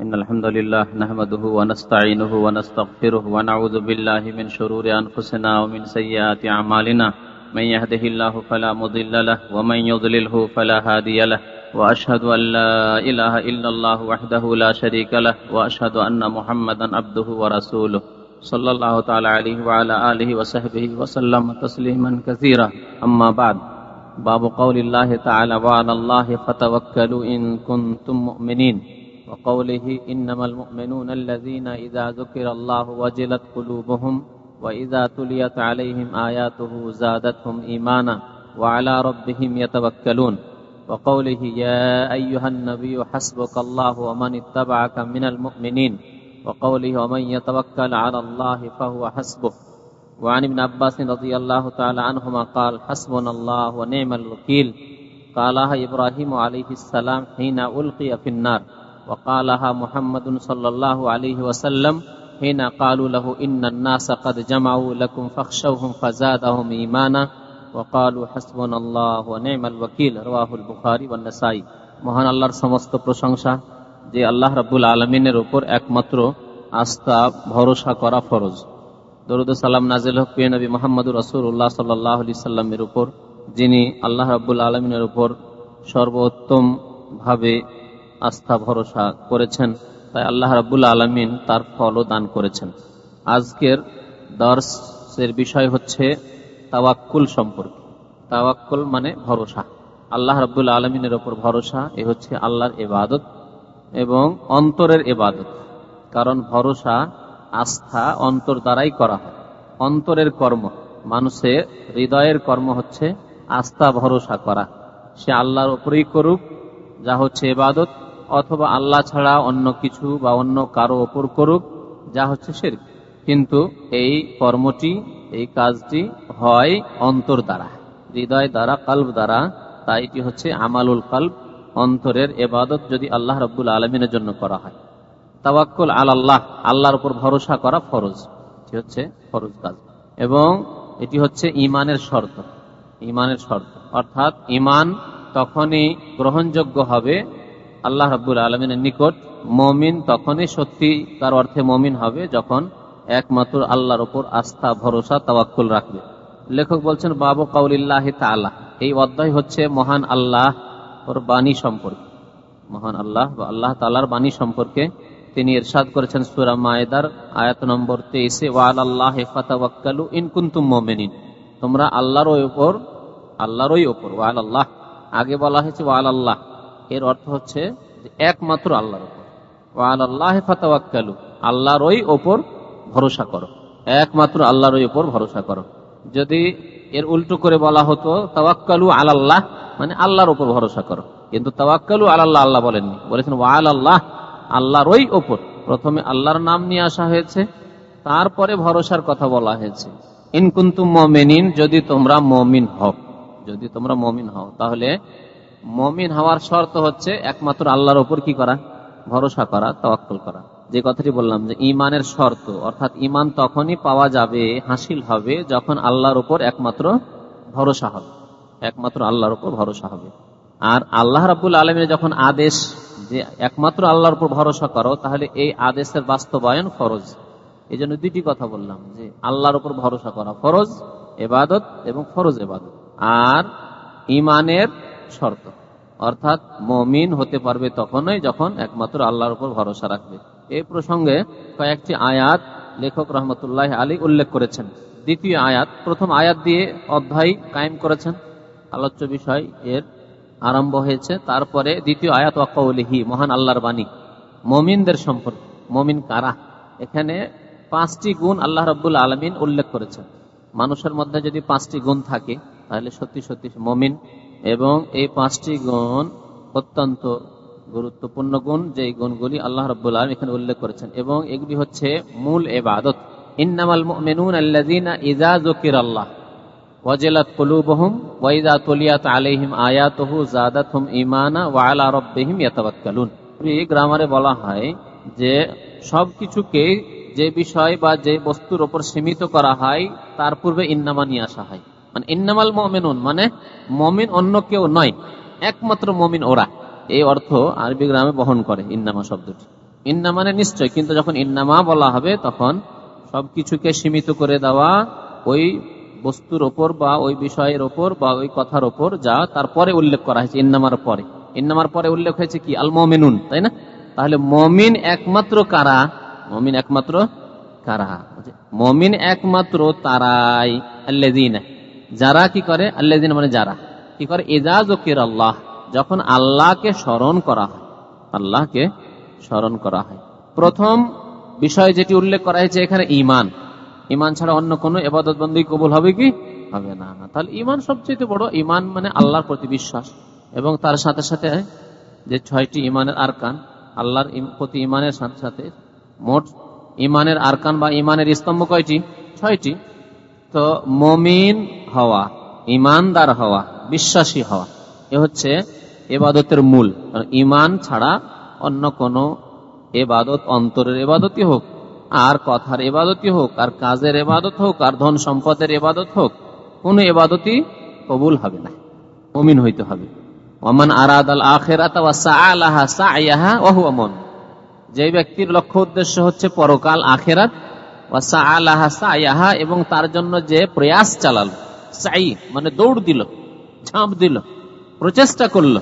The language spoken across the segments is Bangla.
إن الحمد لله نحمده ونستعينه ونستغفره ونعوذ بالله من شرور أنفسنا ومن سيئات أعمالنا. من يهده الله فلا مضل له ومن يضلله فلا هادي له. وأشهد أن لا إله إلا الله وحده لا شريك له. وأشهد أن محمدا عبده ورسوله. صلى الله تعالى عليه وعلى آله وصحبه وسلم تسليما كثيرا. أما بعد، باب قول الله تعالى وعلى الله فتوكلوا إن كنتم مؤمنين. وقوله إنما المؤمنون الذين إذا ذكر الله وجلت قلوبهم وإذا تليت عليهم آياته زادتهم إيمانا وعلى ربهم يتوكلون. وقوله يا أيها النبي حسبك الله ومن اتبعك من المؤمنين. وقوله ومن يتوكل على الله فهو حسبه. وعن ابن عباس رضي الله تعالى عنهما قال حسبنا الله ونعم الوكيل. قالها إبراهيم عليه السلام حين ألقي في النار. وقالها محمد صلى الله عليه وسلم حين قالوا له إن الناس قد جمعوا لكم فاخشوهم فزادهم إيمانا وقالوا حسبنا الله ونعم الوكيل رواه البخاري والنسائي মহান আল্লাহর সমস্ত প্রশংসা যে আল্লাহ রাব্বুল আলমিনের উপর একমাত্র আস্থা ভরসা করা ফরজ দরুদ সালাম নাজিল হক প্রিয় নবী মোহাম্মদুর রসুল্লাহ সাল্লাহ আলি সাল্লামের উপর যিনি আল্লাহ রাব্বুল আলমিনের উপর সর্বোত্তম ভাবে আস্থা ভরসা করেছেন। তাই আল্লাহ রাবুল আলমিন তার ফলও দান করেছেন। আজকের দর্শের বিষয় হচ্ছে তাওয়াক্কুল সম্পর্কে। তাওয়াক্কুল মানে ভরসা। আল্লাহ রাবুল আলমিনের ওপর ভরসা, এ হচ্ছে আল্লাহর এবাদত এবং অন্তরের এবাদত কারণ ভরসা, আস্থা অন্তর দ্বারাই করা হয়। অন্তরের কর্ম, মানুষের হৃদয়ের কর্ম হচ্ছে আস্থা ভরসা করা। সে আল্লাহর ওপরেই করুক, যা হচ্ছে এবাদত অথবা আল্লাহ ছাড়া অন্য কিছু বা অন্য কারও ওপর করুক, যা হচ্ছে সে কিন্তু এই কর্মটি, এই কাজটি হয় অন্তর দ্বারা, হৃদয় দ্বারা, কাল্ব দ্বারা। তাই এটি হচ্ছে আমালুল কাল্ব, অন্তরের এবাদত যদি আল্লাহ রব্বুল আলমিনের জন্য করা হয়। তাওয়াক্কুল আল্লাহ আল্লাহর উপর ভরসা করা ফরজ। এটি হচ্ছে ফরজ কাজ। এবং এটি হচ্ছে ইমানের শর্ত ইমানের শর্ত। অর্থাৎ ইমান তখনই গ্রহণযোগ্য হবে আল্লাহ রাবুল আলমিনের নিকট মমিন তখনই সত্যি তার অর্থে মমিন হবে যখন একমাত্র আল্লাহর ওপর আস্থা, ভরসা, তাওয়াক্কুল রাখবে। লেখক বলছেন, বাবু কাউলিল্লাহ তালা এই অধ্যায় হচ্ছে মহান আল্লাহ ওর বাণী সম্পর্কে। মহান আল্লাহ বা আল্লাহ তালার বাণী সম্পর্কে তিনি এরশাদ করেছেন সুরা মায়েদার আয়াত নম্বর তেইশে ওয়াল আল্লাহ ফাতাওয়াক্কালু ইনকুন্তুম মোমেনিন। তোমরা আল্লাহর ওপর আল্লাহরই ওপর ওয়াল আল্লাহ আগে বলা হয়েছে ওয়াল আল্লাহ এর অর্থ হচ্ছে একমাত্র আল্লাহর ওপর ওয়াল আল্লাহ ফাতাওয়াক্কালু আল্লাহর ওই ওপর ভরসা করো। একমাত্র আল্লাহর ওই ওপর ভরসা করো। যদি এর উল্টো করে বলা হতো, তাওয়াক্কালু আলাল্লাহ মানে আল্লাহর ওপর ভরসা করো। কিন্তু তাওয়াক্কালু আলাল্লাহ আল্লাহ বলেননি। বলেছেন ওয়াল আল্লাহ আল্লাহর ওই ওপর। প্রথমে আল্লাহর নাম নিয়ে আসা হয়েছে, তারপরে ভরসার কথা বলা হয়েছে। ইনকুন্তুম মমিনিন, যদি তোমরা মমিন হও, যদি তোমরা মমিন হও, তাহলে মমিন হওয়ার শর্ত হচ্ছে একমাত্র আল্লাহর ওপর কি করা? ভরসা করা, তওয়াক্কল করা। যে কথাটি বললাম যে ইমানের শর্ত, অর্থাৎ ইমান তখনই পাওয়া যাবে, হাসিল হবে যখন আল্লাহর উপর একমাত্র ভরসা হবে। একমাত্র আল্লাহর উপর ভরসা হবে। আর আল্লাহ রাবুল আলমের যখন আদেশ যে একমাত্র আল্লাহর উপর ভরসা করো, তাহলে এই আদেশের বাস্তবায়ন ফরজ। এই জন্য দুইটি কথা বললাম যে আল্লাহর উপর ভরসা করা ফরজ, এবাদত এবং ফরজ এবাদত। আর ইমানের শর্ত। অর্থাৎ মমিন হতে পারবে তখনই যখন একমাত্র আল্লাহর উপর ভরসা রাখবে। এই প্রসঙ্গে কয়েকটি আয়াত লেখক রহমতুল্লাহ আলী উল্লেখ করেছেন। দ্বিতীয় আয়াত, প্রথম আয়াত দিয়ে অধ্যায় কায়েম করেছেন। আলোচ্য বিষয় এর আরম্ভ হয়েছে। তারপরে দ্বিতীয় আয়াত, ওয়াক্কাউলিহি, মহান আল্লাহর বাণী। মমিনদের সম্পর্কে। মমিন কারা? এখানে পাঁচটি গুণ আল্লাহ রব্বুল আলমিন উল্লেখ করেছেন। মানুষের মধ্যে যদি পাঁচটি গুণ থাকে, তাহলে সত্যি সত্যি মমিন। এবং এই পাঁচটি গুণ অত্যন্ত গুরুত্বপূর্ণ গুণ যে গুণগুলি আল্লাহ রব্বুল আলম এখানে উল্লেখ করেছেন। এবং এগুলি হচ্ছে মূল এবাদত এই গ্রামারে বলা হয় যে যে বিষয় বা যে বস্তুর উপর সীমিত করা হয়, তার পূর্বে ইন্নামা নিয়ে আসা হয়। মানে ইন্নামাল মমিনুন মানে মমিন অন্য কেউ নয়, একমাত্র মমিন ওরা। এই অর্থ আরবি গ্রামে বহন করে, ইন্নামা শব্দটি। ইন্না মানে নিশ্চয়, কিন্তু যখন ইন্নামা বলা হবে, তখন সবকিছুকে সীমিত করে দেওয়া ওই বস্তুর ওপর বা ওই বিষয়ের ওপর বা ওই কথার ওপর যা তারপরে উল্লেখ করা হয়েছে, ইন্নামার পরে। ইন্নামার পরে উল্লেখ হয়েছে কি? আল মমিনুন তাই না? তাহলে মমিন একমাত্র কারা? মমিন একমাত্র কারা? মমিন একমাত্র তারাই আল্লেদিন যারা কি করে? আল্লেদিন মানে যারা। কি করে? এজাজ ও আল্লাহ যখন আল্লাহকে স্মরণ করা হয়, আল্লাহকে স্মরণ করা হয়। প্রথম বিষয় যেটি উল্লেখ করা হয়েছে এখানে ইমান ইমান ছাড়া অন্য কোন এবাদত বন্দী কবুল হবে কি? হবে না। তাহলে ইমান সবচেয়ে বড় ইমান মানে আল্লাহর প্রতি বিশ্বাস। এবং তার সাথে সাথে যে ছয়টি ইমানের আরকান, আল্লাহর প্রতি ইমানের সাথে সাথে মোট ইমানের আরকান বা ইমানের স্তম্ভ কয়টি? ছয়টি। তো মমিন হওয়া, ইমানদার হওয়া, বিশ্বাসী হওয়া, এ হচ্ছে এবাদতের মূল। ইমান ছাড়া অন্য কোন এবাদত অন্তরের এবাদতই হোক, আর কথার এবাদতই হোক, আর কাজের এবাদত হোক, আর ধন সম্পদের এবাদত হোক, কোন এবাদতই কবুল হবে না, মমিন হইতে হবে। ওমান আরাদ আল আখেরাত যে ব্যক্তির লক্ষ্য উদ্দেশ্য হচ্ছে পরকাল আখেরাত এবং তার জন্য যে প্রয়াস চালাল সাই মানে দৌড় দিল, ঝাঁপ দিল, প্রচেষ্টা করল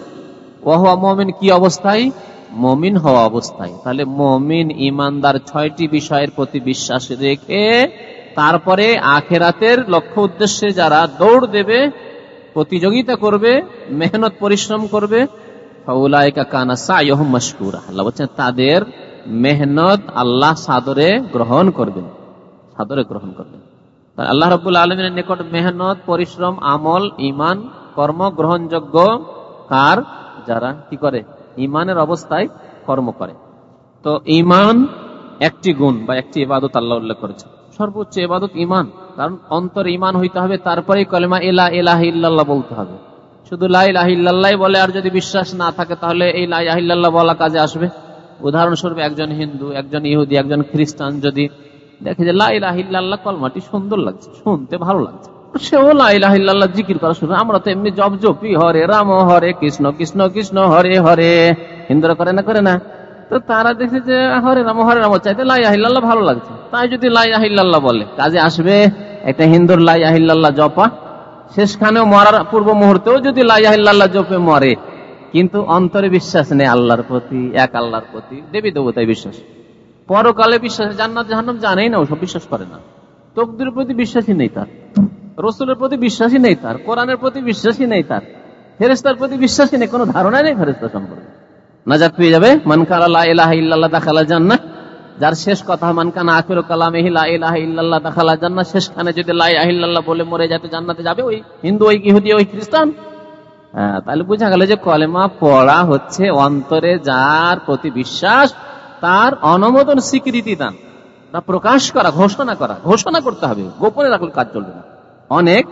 ওহুয়া মমিন কি অবস্থায়? মমিন হওয়া অবস্থায়। তাহলে মমিন ইমানদার ছয়টি বিষয়ের প্রতি বিশ্বাস রেখে তারপরে আখেরাতের লক্ষ্য উদ্দেশ্যে যারা দৌড় দেবে, প্রতিযোগিতা করবে, মেহনত পরিশ্রম করবে তাদের মেহনত আল্লাহ সাদরে গ্রহণ করবেন। সাদরে গ্রহণ করবেন আল্লাহ রবুল আলমের নিকট মেহনত, পরিশ্রম, আমল ইমান কর্ম, গ্রহণযোগ্য কার? যারা কি করে? ইমানের অবস্থায় কর্ম করে। তো ইমান একটি গুণ বা একটি ইবাদত আল্লাহ উল্লেখ করেছে সর্বোচ্চ ইবাদত ইমান কারণ অন্তর ইমান হইতে হবে তারপরে কলেমা এলা এলাহ ইল্লাল্লাহ বলতে হবে। শুধু লাইলাহিল্লাহ বলে আর যদি বিশ্বাস না থাকে, তাহলে এই লাইলাহিল্লাহ বলা কাজে আসবে। উদাহরণস্বরূপ একজন হিন্দু, একজন ইহুদি, একজন খ্রিস্টান যদি দেখে যে লাইলাহিল্লাহ কলমাটি সুন্দর লাগছে, শুনতে ভালো লাগছে। সেও লাইলাহিল্লাহ জিকির করা শুরু, আমরা তো এমনি জব জপি, হরে রাম, হরে কৃষ্ণ কৃষ্ণ কৃষ্ণ, হরে হরে। হিন্দুরা করে না করে না। তো তারা দেখে যে হরে রাম হরে রাম, চাইতে লাইয়াহিল্লাহ ভালো লাগছে। তাই যদি লাইয়াহিল্লাহ বলে, কাজে আসবে একটা হিন্দুর লাইয়াহিল্লাহ জপা। শেষখানেও মরার পূর্ব মুহূর্তেও যদি লাইয়াহিল্লাহ জপে মরে। কিন্তু অন্তরে বিশ্বাস নেই আল্লাহর প্রতি, এক আল্লাহর প্রতি, দেবী দেবতায় বিশ্বাস। পরকালে বিশ্বাস জান্নাত, জাহান্নাম জানেই না ওসব বিশ্বাস করে না। তকদির প্রতি বিশ্বাসী নেই তার, রসুলের প্রতি বিশ্বাসী নেই তার, কোরআনের প্রতি বিশ্বাসী নেই তার ফেরেস্তার প্রতি বিশ্বাসী নেই, কোনো ধারণা নেই ফেরেস্তা সম্পর্কে। নাজাত পেয়ে যাবে যার শেষ কথা মানকানা শেষখানে যদি লাইল্লাহ বলে মরে যাতে জান্নাতে যাবে ওই হিন্দু, ওই ইহুদি, ওই খ্রিস্টান। হ্যাঁ তাহলে বোঝা গেল যে কলেমা পড়া হচ্ছে অন্তরে যার প্রতি বিশ্বাস তার অনুমোদন স্বীকৃতি দান। তা প্রকাশ করা, ঘোষণা করা। ঘোষণা করতে হবে। গোপনে রাখলে কাজ চলবে না। অনেক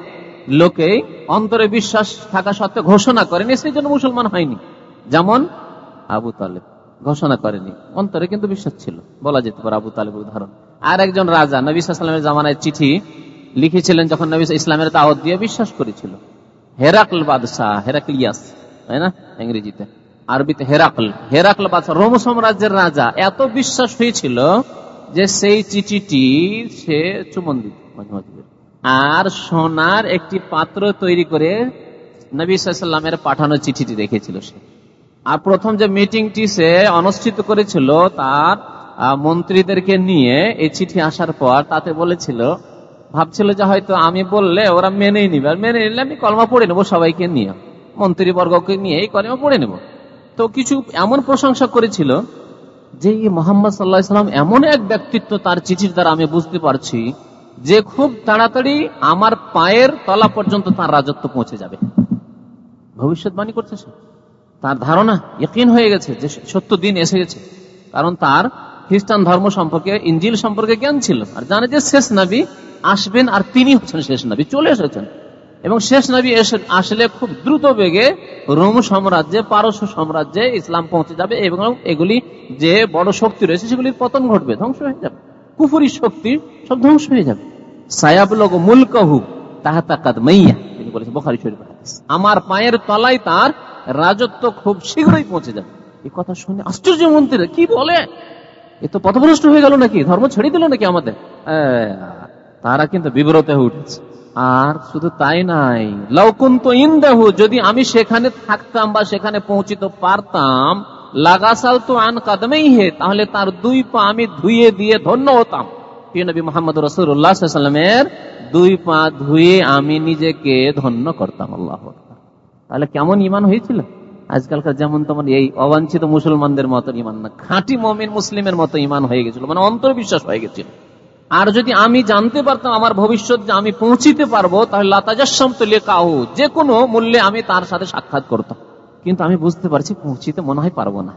লোকেই অন্তরে বিশ্বাস থাকা সত্ত্বে ঘোষণা করেনি, সেই জন্য মুসলমান হয়নি। যেমন আবু তালেব ঘোষণা করেনি। অন্তরে কিন্তু বিশ্বাস ছিল। বলা যেতে পারে আবু তালেব উদাহরণ। আর একজন রাজা নবী ইসলামের জামানায় চিঠি লিখেছিলেন যখন নবী ইসলামের দাওয়াত দিয়ে বিশ্বাস করেছিল। হেরাকল বাদশাহ, হেরাকলিয়াস, তাই না? ইংরেজিতে। আরবিতে হেরাকল। হেরাকল বাদশাহ, রোম সাম্রাজ্যের রাজা, এত বিশ্বাস হয়েছিল যে সেই চিঠিটি সে চুমন দিত আর সোনার একটি পাত্র তৈরি করে নবী সাল্লামের পাঠানো চিঠিটি রেখেছিল সে। আর প্রথম যে মিটিংটি সে অনুষ্ঠিত করেছিল তার মন্ত্রীদেরকে নিয়ে এই চিঠি আসার পর তাতে বলেছিল, ভাবছিল যে হয়তো আমি বললে ওরা মেনেই নিবে। আর মেনে নিলে আমি কলমা পড়ে নেব, সবাইকে নিয়ে। মন্ত্রীবর্গকে নিয়ে এই কলমা পড়ে নেব। তো কিছু এমন প্রশংসা করেছিল যে মোহাম্মদ সাল্লাহ সাল্লাম এমন এক ব্যক্তিত্ব তার চিঠির দ্বারা আমি বুঝতে পারছি যে খুব তাড়াতাড়ি আমার পায়ের তলা পর্যন্ত তার রাজত্ব পৌঁছে যাবে। ভবিষ্যৎবাণী করতেছে তার ধারণা ইকিন হয়ে গেছে যে সত্য দিন এসে গেছে কারণ তার খ্রিস্টান ধর্ম সম্পর্কে ইঞ্জিল সম্পর্কে জ্ঞান ছিল। আর জানে যে শেষ নাবি আসবেন আর তিনি হচ্ছেন শেষ নাবি, চলে এসেছেন। এবং শেষ নবী এসে আসলে খুব দ্রুত বেগে রোম সাম্রাজ্যে, পারস্য সাম্রাজ্যে ইসলাম পৌঁছে যাবে এবং এগুলি যে বড় শক্তি রয়েছে সেগুলির পতন ঘটবে, ধ্বংস হয়ে যাবে। কুফুরি শক্তি সব ধ্বংস হয়ে যাবে। সায়াব লোক মূল কহু তাহা তাকাত মাইয়া, তিনি বলেছেন বোখারি শরীফ আমার পায়ের তলায় তার রাজত্ব খুব শীঘ্রই পৌঁছে যাবে। এই কথা শুনে আশ্চর্য মন্ত্রী কি বলে? এ তো পথভ্রষ্ট হয়ে গেল নাকি? ধর্ম ছেড়ে দিল নাকি আমাদের? তারা কিন্তু বিব্রত হয়ে উঠেছে। আর শুধু তাই নাই। লৌকুন্ত ইন্দাহু, যদি আমি সেখানে থাকতাম বা সেখানে পৌঁছিতে পারতাম লাগাসাল তো আন কাদমেই হে তাহলে তার দুই পা আমি ধুয়ে দিয়ে ধন্য হতাম। আমি নিজেকে ধন্য করতাম, আল্লাহ তাহলে কেমন ইমান হয়েছিল? আজকালকার যেমন তেমন এই অবাঞ্ছিত মুসলমানদের মতো ইমান না, খাঁটি মমিন মুসলিমের মতো ইমান হয়ে গেছিল মানে অন্তর্বিশ্বাস হয়ে গেছিল। আর যদি আমি জানতে পারতাম আমার ভবিষ্যৎ আমি পৌঁছিতে পারব, তাহলে লাতাজাসম তো লেখাও যে কোনো মূল্যে আমি তার সাথে সাক্ষাৎ করতাম। কিন্তু আমি বুঝতে পারছি পৌঁছিতে মনে হয় পারব না।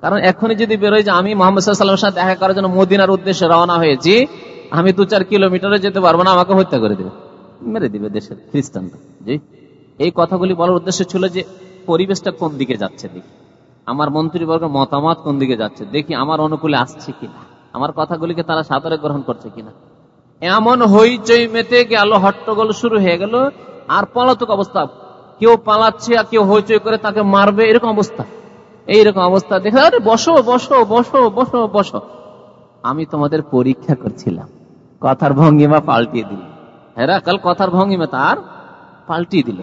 কারণ এখনই যদি বেরোয় যে আমি মোহাম্মদ সাল্লামের সাথে দেখা করার জন্য মদিনার উদ্দেশ্যে রওনা হয়েছি, আমি দু চার কিলোমিটারে যেতে পারব না, আমাকে হত্যা করে দেবে। মেরে দিবে দেশের খ্রিস্টানরা। জি? এই কথাগুলি বলার উদ্দেশ্য ছিল যে পরিবেশটা কোন দিকে যাচ্ছে দেখি। আমার মন্ত্রীবর্গ মতামত কোন দিকে যাচ্ছে দেখি, আমার অনুকূলে আসছে কিনা। আমার কথাগুলিকে তারা সাদরে গ্রহণ করছে কিনা? এমন হইচই মেতে গেল হট্টগোল শুরু হয়ে গেল, আর পলাতক অবস্থা। কেউ পালাচ্ছে আর কেউ হইচই করে তাকে মারবে, এরকম অবস্থা। এইরকম অবস্থা। দেখে, আরে বসো বসো বসো বসো বসো। আমি তোমাদের পরীক্ষা করছিলাম। কথার ভঙ্গিমা পাল্টিয়ে দিল। হেরা কাল কথার ভঙ্গিমা তার পাল্টিয়ে দিল।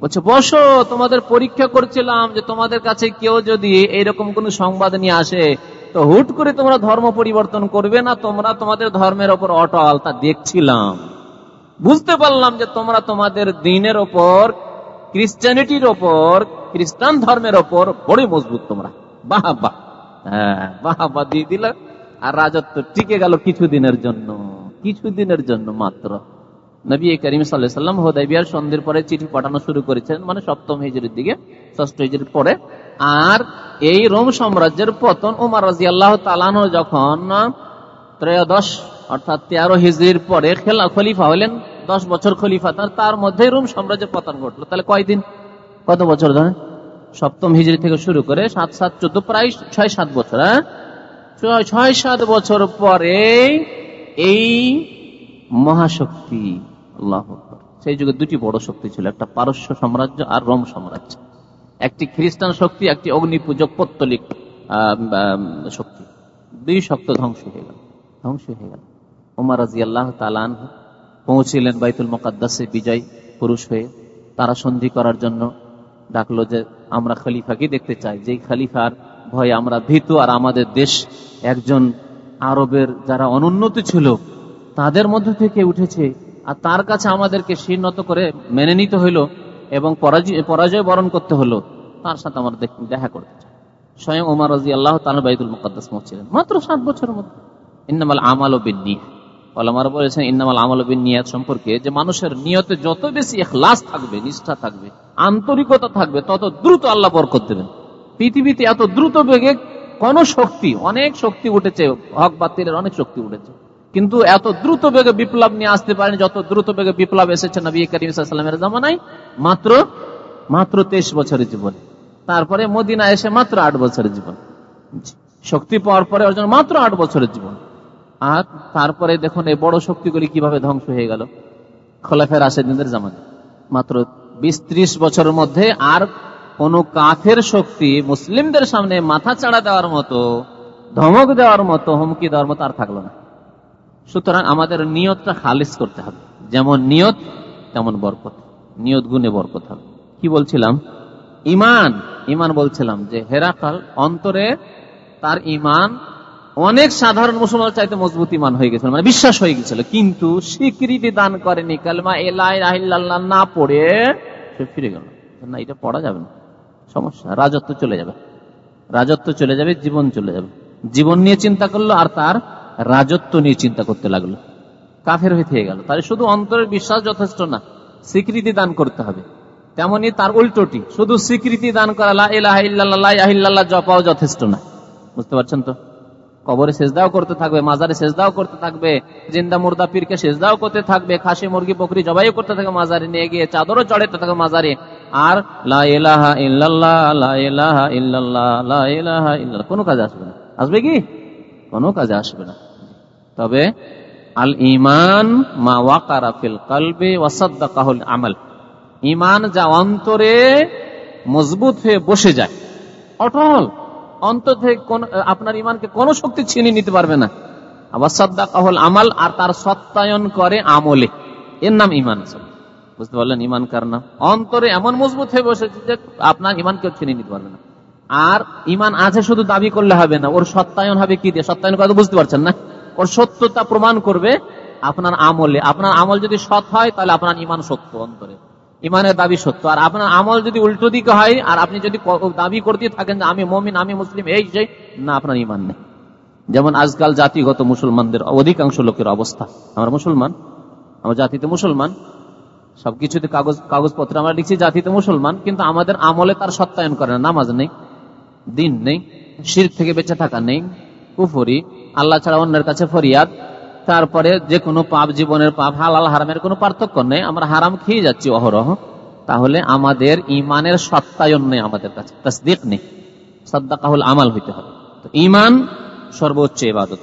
বলছে, বসো, তোমাদের পরীক্ষা করছিলাম যে তোমাদের কাছে কেউ যদি এইরকম কোন সংবাদ নিয়ে আসে তো হুট করে তোমরা ধর্ম পরিবর্তন করবে না, তোমরা তোমাদের ধর্মের ওপর অটল তা দেখছিলাম। বুঝতে পারলাম যে তোমরা তোমাদের দিনের ওপর ক্রিশ্চিয়ানিটির ওপর খ্রিস্টান ধর্মের ওপর বড়ই মজবুত তোমরা। বাহ বাহ হ্যাঁ বাহ বাহ দিয়ে দিল আর রাজত্ব টিকে গেল কিছুদিনের জন্য কিছুদিনের জন্য মাত্র। নবী করিম সাল্লাম হোদাইবিয়ার সন্ধ্যের পরে চিঠি পাঠানো শুরু করেছেন মানে সপ্তম হিজড়ির দিকে, ষষ্ঠ হিজড়ির পরে। আর এই রোম সাম্রাজ্যের পতন উমার রাজি আল্লাহ তালানো যখন ত্রয়োদশ, অর্থাৎ তেরো হিজড়ির পরে খেলা খলিফা হলেন, দশ বছর খলিফা, তার মধ্যে রোম সাম্রাজ্যের পতন ঘটলো। তাহলে কয়দিন কত বছর ধরে? সপ্তম হিজড়ি থেকে শুরু করে সাত সাত, চোদ্দ, প্রায় ছয়, সাত বছর হ্যাঁ? ছয়, সাত বছর পরে এই মহাশক্তি আল্লাহ সেই যুগে দুটি বড় শক্তি ছিল, একটা পারস্য সাম্রাজ্য আর রোম সাম্রাজ্য। একটি খ্রিস্টান শক্তি, একটি পত্তলিক শক্তি। দুই শক্ত ধ্বংস হয়ে গেল। ধ্বংস হয়ে গেল। আল্লাহ তালান পৌঁছিলেন বাইতুল মকাদ্দাসে বিজয় পুরুষ হয়ে। তারা সন্ধি করার জন্য ডাকলো যে, আমরা খলিফাকে দেখতে চাই। যেই খলিফার ভয়ে আমরা ভীত আর আমাদের দেশ একজন আরবের যারা অনুন্নতি ছিল, তাদের মধ্যে থেকে উঠেছে আর তার কাছে আমাদেরকে শীর্ণত করে মেনে নিতে হইল এবং পরাজয় বরণ করতে হলো তার সাথে আমরা দেখা করতে চাই। স্বয়ং ওমার রাজি আল্লাহ তালা বাইতুল মুকাদ্দাস পৌঁছিলেন মাত্র সাত বছরের মধ্যে। ইন্নামাল আমাল ও বিনিয়া ওলামার বলেছেন, ইন্নামাল আমল নিয়াত সম্পর্কে যে মানুষের নিয়তে যত বেশি এখলাস থাকবে, নিষ্ঠা থাকবে, আন্তরিকতা থাকবে, তত দ্রুত আল্লাহ বরকত দেবেন। পৃথিবীতে এত দ্রুত বেগে কোন শক্তি, অনেক শক্তি উঠেছে, হক বাতিলের অনেক শক্তি উঠেছে। কিন্তু এত দ্রুত বেগে বিপ্লব নিয়ে আসতে পারেনি, যত দ্রুত বেগে বিপ্লব এসেছে নবী করিমের জামানায়, মাত্র মাত্র তেইশ বছরের জীবন। তারপরে মদিনা এসে মাত্র আট বছরের জীবন। শক্তি পাওয়ার পরে অর্জন মাত্র আট বছরের জীবন। আর তারপরে দেখুন এই বড় শক্তিগুলি কীভাবে ধ্বংস হয়ে গেল। খোলাফের দিনের জামানে মাত্র বিশ ত্রিশ বছরের মধ্যে আর কোন কাফের শক্তি মুসলিমদের সামনে মাথা চাড়া দেওয়ার মতো, ধমক দেওয়ার মতো, হুমকি দেওয়ার মতো আর থাকল না। সুতরাং আমাদের নিয়তটা খালিস করতে হবে। যেমন নিয়ত, তেমন বরকত। নিয়ত গুণে বরকত হবে। কি বলছিলাম? ইমান। ইমান বলছিলাম যে হেরাকাল অন্তরে তার ইমান অনেক সাধারণ মুসলমান চাইতে মজবুত ইমান হয়ে গেছিল মানে বিশ্বাস হয়ে গেছিল। কিন্তু স্বীকৃতি দান করেনি। কালমা এলাই না পড়ে সে ফিরে গেল। না, এটা পড়া যাবে না। সমস্যা, রাজত্ব চলে যাবে। রাজত্ব চলে যাবে, জীবন চলে যাবে। জীবন নিয়ে চিন্তা করল আর তার রাজত্ব নিয়ে চিন্তা করতে লাগল। কাফের হয়ে থেকে গেল। তাহলে শুধু অন্তরের বিশ্বাস যথেষ্ট না, স্বীকৃতি দান করতে হবে। তেমনি তার উল্টোটি, শুধু স্বীকৃতি দান করা ইল্লাহ জপাও যথেষ্ট না। বুঝতে পারছেন তো? কবরে সেজদাও করতে থাকবে, মাজারে সেজদাও করতে থাকবে, জিন্দা মুর্দা পীরকে সেজদাও করতে থাকবে, খাসি, মুরগি, বকরি জবাইও করতে থাকবে মাজারে, নিয়ে গিয়ে চাদরও চড়াতে থাকবে মাজারে। আর কোনো কাজে আসবে না। আসবে কি? কোনো কাজে আসবে না। তবে আল ইমান মা ওয়াকারা ফিল কালবে ওয়াসাদ্দাকাহুল আমাল। ইমান যা অন্তরে মজবুত হয়ে বসে যায়। অটল। অন্তর থেকে কোন, আপনার ইমানকে কোনো শক্তি ছিনিয়ে নিতে পারবে না। আবার সদ্দা কাহল আমাল আর তার সত্যায়ন করে আমলে। এর নাম ইমান বুঝতে পারলেন? ইমান কার নাম? অন্তরে এমন মজবুত হয়ে বসেছে যে আপনার ইমান কেউ ছিনিয়ে নিতে পারবে না। আর ইমান আছে শুধু দাবি করলে হবে না। ওর সত্যায়ন হবে কি দিয়ে? সত্যায়ন কথা বুঝতে পারছেন না? ওর সত্যতা প্রমাণ করবে আপনার আমলে। আপনার আমল যদি সৎ হয়, তাহলে আপনার ইমান সত্য অন্তরে। ইমানের দাবি সত্য। আর আপনার আমল যদি উল্টো দিকে হয়, আর আপনি যদি দাবি করতে থাকেন যে আমি মমিন, আমি মুসলিম, এই সেই না, আপনার ইমান নেই। যেমন আজকাল জাতিগত মুসলমানদের অধিকাংশ লোকের অবস্থা। আমরা মুসলমান, আমার জাতিতে মুসলমান। সবকিছুতে কাগজ, কাগজপত্র, আমরা লিখছি জাতিতে মুসলমান, কিন্তু আমাদের আমলে তার সত্যায়ন করে না। নামাজ নেই, দিন নেই, শির থেকে বেঁচে থাকা নেই, কুফরি আল্লাহ ছাড়া অন্যের কাছে ফরিয়াদ। তারপরে যে কোনো পাপ জীবনের পাপ, হালাল, হারামের কোনো পার্থক্য নেই, আমরা হারাম খেয়ে যাচ্ছি, অহরহ। তাহলে আমাদের ইমানের সত্তায়ন নেই আমাদের কাছে, তসদিক নেই। সদ্দাকাহুল আমাল হইতে হবে। তো ইমান সর্বোচ্চ এবাদত,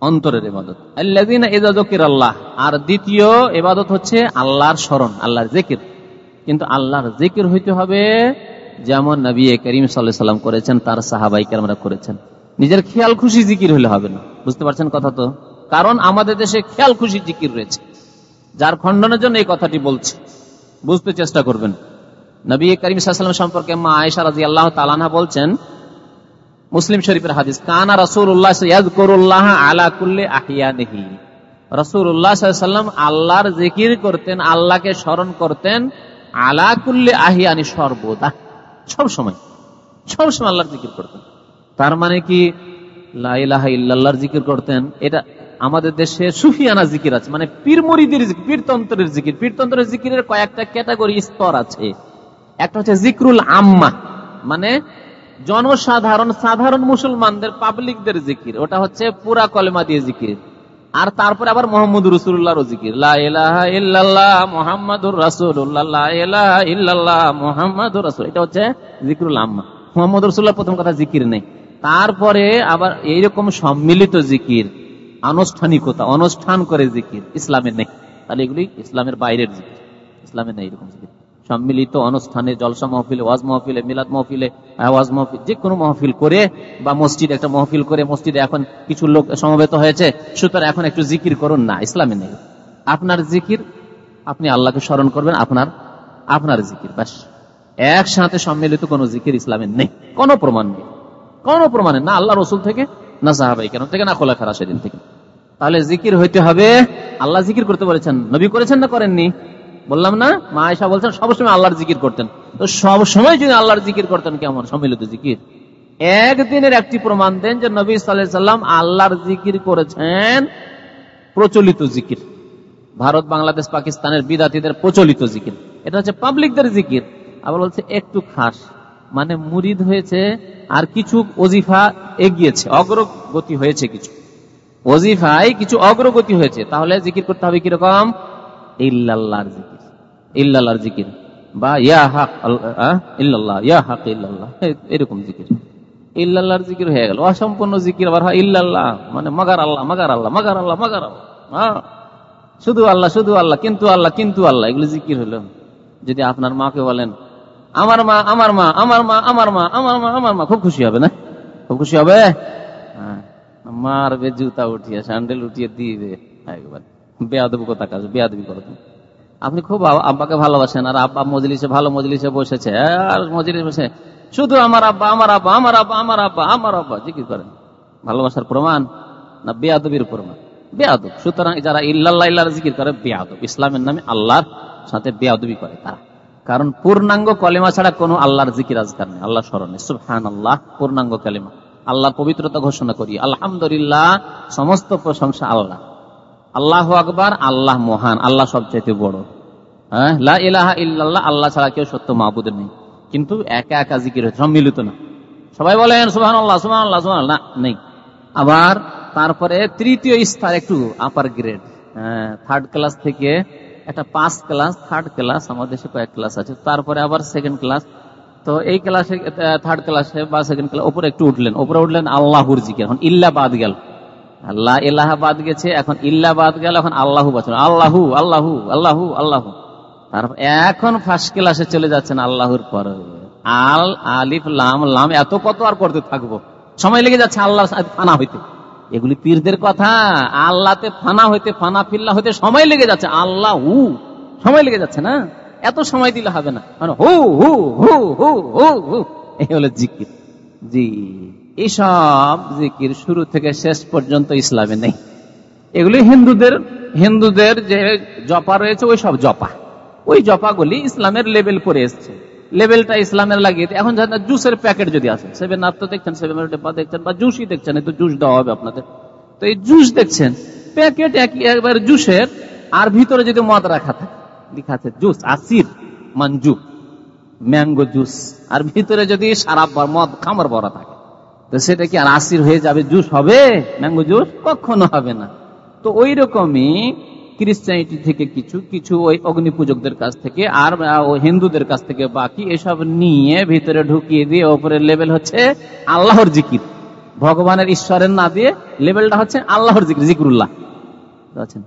অন্তরের এবাদত। আল্লাহ আর দ্বিতীয় এবাদত হচ্ছে আল্লাহর স্মরণ, আল্লাহর জিকির। কিন্তু আল্লাহর জিকির হইতে হবে, যেমন নবী করিম সাল্লাম করেছেন, তার সাহাবাইকে আমরা করেছেন। নিজের খেয়াল খুশি জিকির হলে হবে না। বুঝতে পারছেন কথা তো? কারণ আমাদের দেশে খেয়াল খুশি জিকির রয়েছে। যার খণ্ডনের জন্য এই কথাটি বলছি। বুঝতে চেষ্টা করবেন। নবী করিম সাল্লাম সম্পর্কে মা আয়সা রাজি আল্লাহ তালানা বলছেন, মুসলিম শরীফের হাদিস, কানা রসুল্লাহ আলা কুল্লে আহিয়ানিহি রসুল্লাহাম আল্লাহর জিকির করতেন, আল্লাহকে স্মরণ করতেন, আলা কুল্লে আহিয়ানি সর্বদা। সব সময় সব সময় আল্লাহর জিকির করতেন। তার মানে কি? জিকির করতেন। এটা আমাদের দেশে সুফিয়ানা জিকির আছে মানে পীরতন্ত্রের জিকির। পীরতন্ত্রের জিকিরের কয়েকটা ক্যাটাগরি স্তর আছে। একটা হচ্ছে জিক্রুল আম্মা মানে জনসাধারণ, সাধারণ মুসলমানদের, পাবলিকদের জিকির। ওটা হচ্ছে পুরা কলেমা দিয়ে জিকির। আর তারপরে আবার মোহাম্মদ রসুল্লাহর জিকির। মোহাম্মদুর রাসুল্লাহ মোহাম্মদুর রাসুল এটা হচ্ছে জিকরুল আম্মা। মোহাম্মদ রসুল্লাহ প্রথম কথা জিকির নেই। তারপরে আবার এইরকম সম্মিলিত জিকির, আনুষ্ঠানিকতা, অনুষ্ঠান করে জিকির, ইসলামের নেই। তাহলে এগুলি ইসলামের বাইরের জিকির ইসলামের নেই এরকম জিকির। সম্মিলিত অনুষ্ঠানে, জলসা মহফিলে, ওয়াজ মহফিলে, মিলাদ মহফিলে ওয়াজ মহফিল, যে কোনো মহফিল করে বা মসজিদ, একটা মহফিল করে, মসজিদে এখন কিছু লোক সমবেত হয়েছে, সুতরাং এখন একটু জিকির করুন। না, ইসলামে নেই। আপনার জিকির, আপনি আল্লাহকে স্মরণ করবেন, আপনার আপনার জিকির, ব্যাস। একসাথে সম্মিলিত কোন জিকির ইসলামের নেই। কোনো প্রমাণ নেই। কোন প্রমাণে না আল্লাহ রসুল থেকে, না সাহাবাই কেন থেকে, না খোলা খারা সেদিন থেকে। তাহলে জিকির হইতে হবে। আল্লাহ জিকির করতে বলেছেন। নবী করেছেন না করেননি? বললাম না। মা আয়সা বলছেন সবসময় আল্লাহর জিকির করতেন। তো সব সময় যদি আল্লাহর জিকির করতেন কেমন? সম্মিলিত জিকির। একদিনের একটি প্রমাণ দেন যে নবী সাল্লাম আল্লাহর জিকির করেছেন প্রচলিত জিকির। ভারত, বাংলাদেশ, পাকিস্তানের বিদাতিদের প্রচলিত জিকির। এটা হচ্ছে পাবলিকদের জিকির। আবার বলছে, একটু খাস। মানে মুরিদ হয়েছে আর কিছু ওজিফা এগিয়েছে, অগ্রগতি হয়েছে কিছু। ওজিফায় কিছু অগ্রগতি হয়েছে, তাহলে জিকির করতে হবে কীরকম? ইল্লাল্লাহর জিকির। ইল্লাল্লাহর জিকির। বা ইয়া হাক ইল্লাল্লাহ, ইয়া হাক ইল্লাল্লাহ এরকম জিকির। ইল্লাল্লাহর জিকির হয়ে গেল। অসম্পূর্ণ জিকির আবার হয় ইল্লাল্লাহ মানে মাগার আল্লাহ মাগার আল্লাহ মাগার আল্লাহ মাগার আল্লাহ। শুধু আল্লাহ শুধু আল্লাহ, কিন্তু আল্লাহ কিন্তু আল্লাহ, এগুলো জিকির হলো। যদি আপনার মাকে বলেন আমার মা আমার মা আমার মা আমার মা আমার মা আমার মা। খুব খুশি হবে না? খুব খুশি হবে? মারবে জুতা উঠিয়ে, স্যান্ডেল উঠিয়ে দিবে। একবার বেয়াদবি কথা কাজ, বেয়াদবি করো আপনি খুব আব্বাকে ভালোবাসেন আর আব্বা মজলিসে, ভালো মজলিসে বসেছে। আর মজলিস বসে শুধু আমার আব্বা আমার আব্বা আমার আব্বা আমার আব্বা আমার আব্বা জিজ্ঞেস করেন ভালোবাসার প্রমাণ না বেয়াদবির প্রমাণ? বেয়াদব। সুতরাং যারা ইল্লাহ ইল্লাহ জিকির করে, বেয়াদব। ইসলামের নামে আল্লাহর সাথে বেয়াদবি করে তারা। কারণ পূর্ণাঙ্গ কলেমা ছাড়া কোনো আল্লাহর জিকির আজকার নেই আল্লাহ স্মরণে। সুহান আল্লাহ পূর্ণাঙ্গ কলেমা। আল্লাহ পবিত্রতা ঘোষণা করি। আলহামদুলিল্লাহ, সমস্ত প্রশংসা আল্লাহ। আল্লাহ আকবার, আল্লাহ মহান, আল্লাহ সবচাইতে বড়। হ্যাঁ ইলাহা ইল্লাল্লাহ, আল্লাহ ছাড়া কেউ সত্য নেই। কিন্তু একা একা জিকির হয়েছে সম্মিলিত না। সবাই বলেন সুহান আল্লাহ সুহান আল্লাহ সুহান নেই। আবার তারপরে তৃতীয় স্তর একটু আপার গ্রেড থার্ড ক্লাস থেকে একটা পাঁচ ক্লাস থার্ড ক্লাস আমাদের দেশে কয়েক ক্লাস আছে। তারপরে আবার সেকেন্ড ক্লাস তো এই ক্লাসে থার্ড ক্লাসে বা সেকেন্ড ক্লাস ওপরে একটু উঠলেন। ওপরে উঠলেন আল্লাহর জিকির। এখন ইল্লা বাদ গেল। আল্লাহ ইল্লাহ বাদ গেছে, এখন ইল্লা বাদ গেল, এখন আল্লাহু বাঁচল আল্লাহু আল্লাহু আল্লাহু আল্লাহু। তারপর এখন ফার্স্ট ক্লাসে চলে যাচ্ছেন আল্লাহর পর। আল, আলিফ, লাম লাম, এত কত আর করতে থাকব? সময় লেগে যাচ্ছে আল্লাহ ফানা হইতে। এগুলি পীরদের কথা। আল্লাহতে ফানা হইতে, ফানা ফিল্লা হইতে সময় লেগে যাচ্ছে। আল্লাহ হু, সময় লেগে যাচ্ছে না? এত সময় দিলে হবে না। মানে হু হু হু হু হু হু। এই হলো জিকির। জি এইসব জিকির শুরু থেকে শেষ পর্যন্ত ইসলামে নেই। এগুলি হিন্দুদের হিন্দুদের যে জপা রয়েছে, ওই সব জপা। ওই জপাগুলি ইসলামের লেভেল করে এসছে। লেভেলটা ইসলামের লাগিয়ে এখন জুসের প্যাকেট যদি আছে সেভেন আপ তো দেখছেন সেভেন ডেপা দেখছেন, বা জুসই দেখছেন তো জুস দেওয়া হবে আপনাদের। তো এই জুস দেখছেন, প্যাকেট একবার জুসের, আর ভিতরে যদি মদ রাখা থাকে জুস আসির মঞ্জু, ম্যাঙ্গো জুস, আর ভিতরে যদি মদ, খামার ভরা থাকে, তো সেটা কি আর আসির হয়ে যাবে, জুস হবে? ম্যাঙ্গো জুস কখনো হবে না। তো ওই রকমই ক্রিশ্চিয়ানিটি থেকে কিছু কিছু ওই অগ্নি পূজকদের কাছ থেকে আর হিন্দুদের কাছ থেকে বাকি এসব নিয়ে ভিতরে ঢুকিয়ে দিয়ে ওপরের লেভেল হচ্ছে আল্লাহর জিকির। ভগবানের ঈশ্বরের না দিয়ে লেভেলটা হচ্ছে আল্লাহর জিকির, জিকিরুল্লাহ। আছেন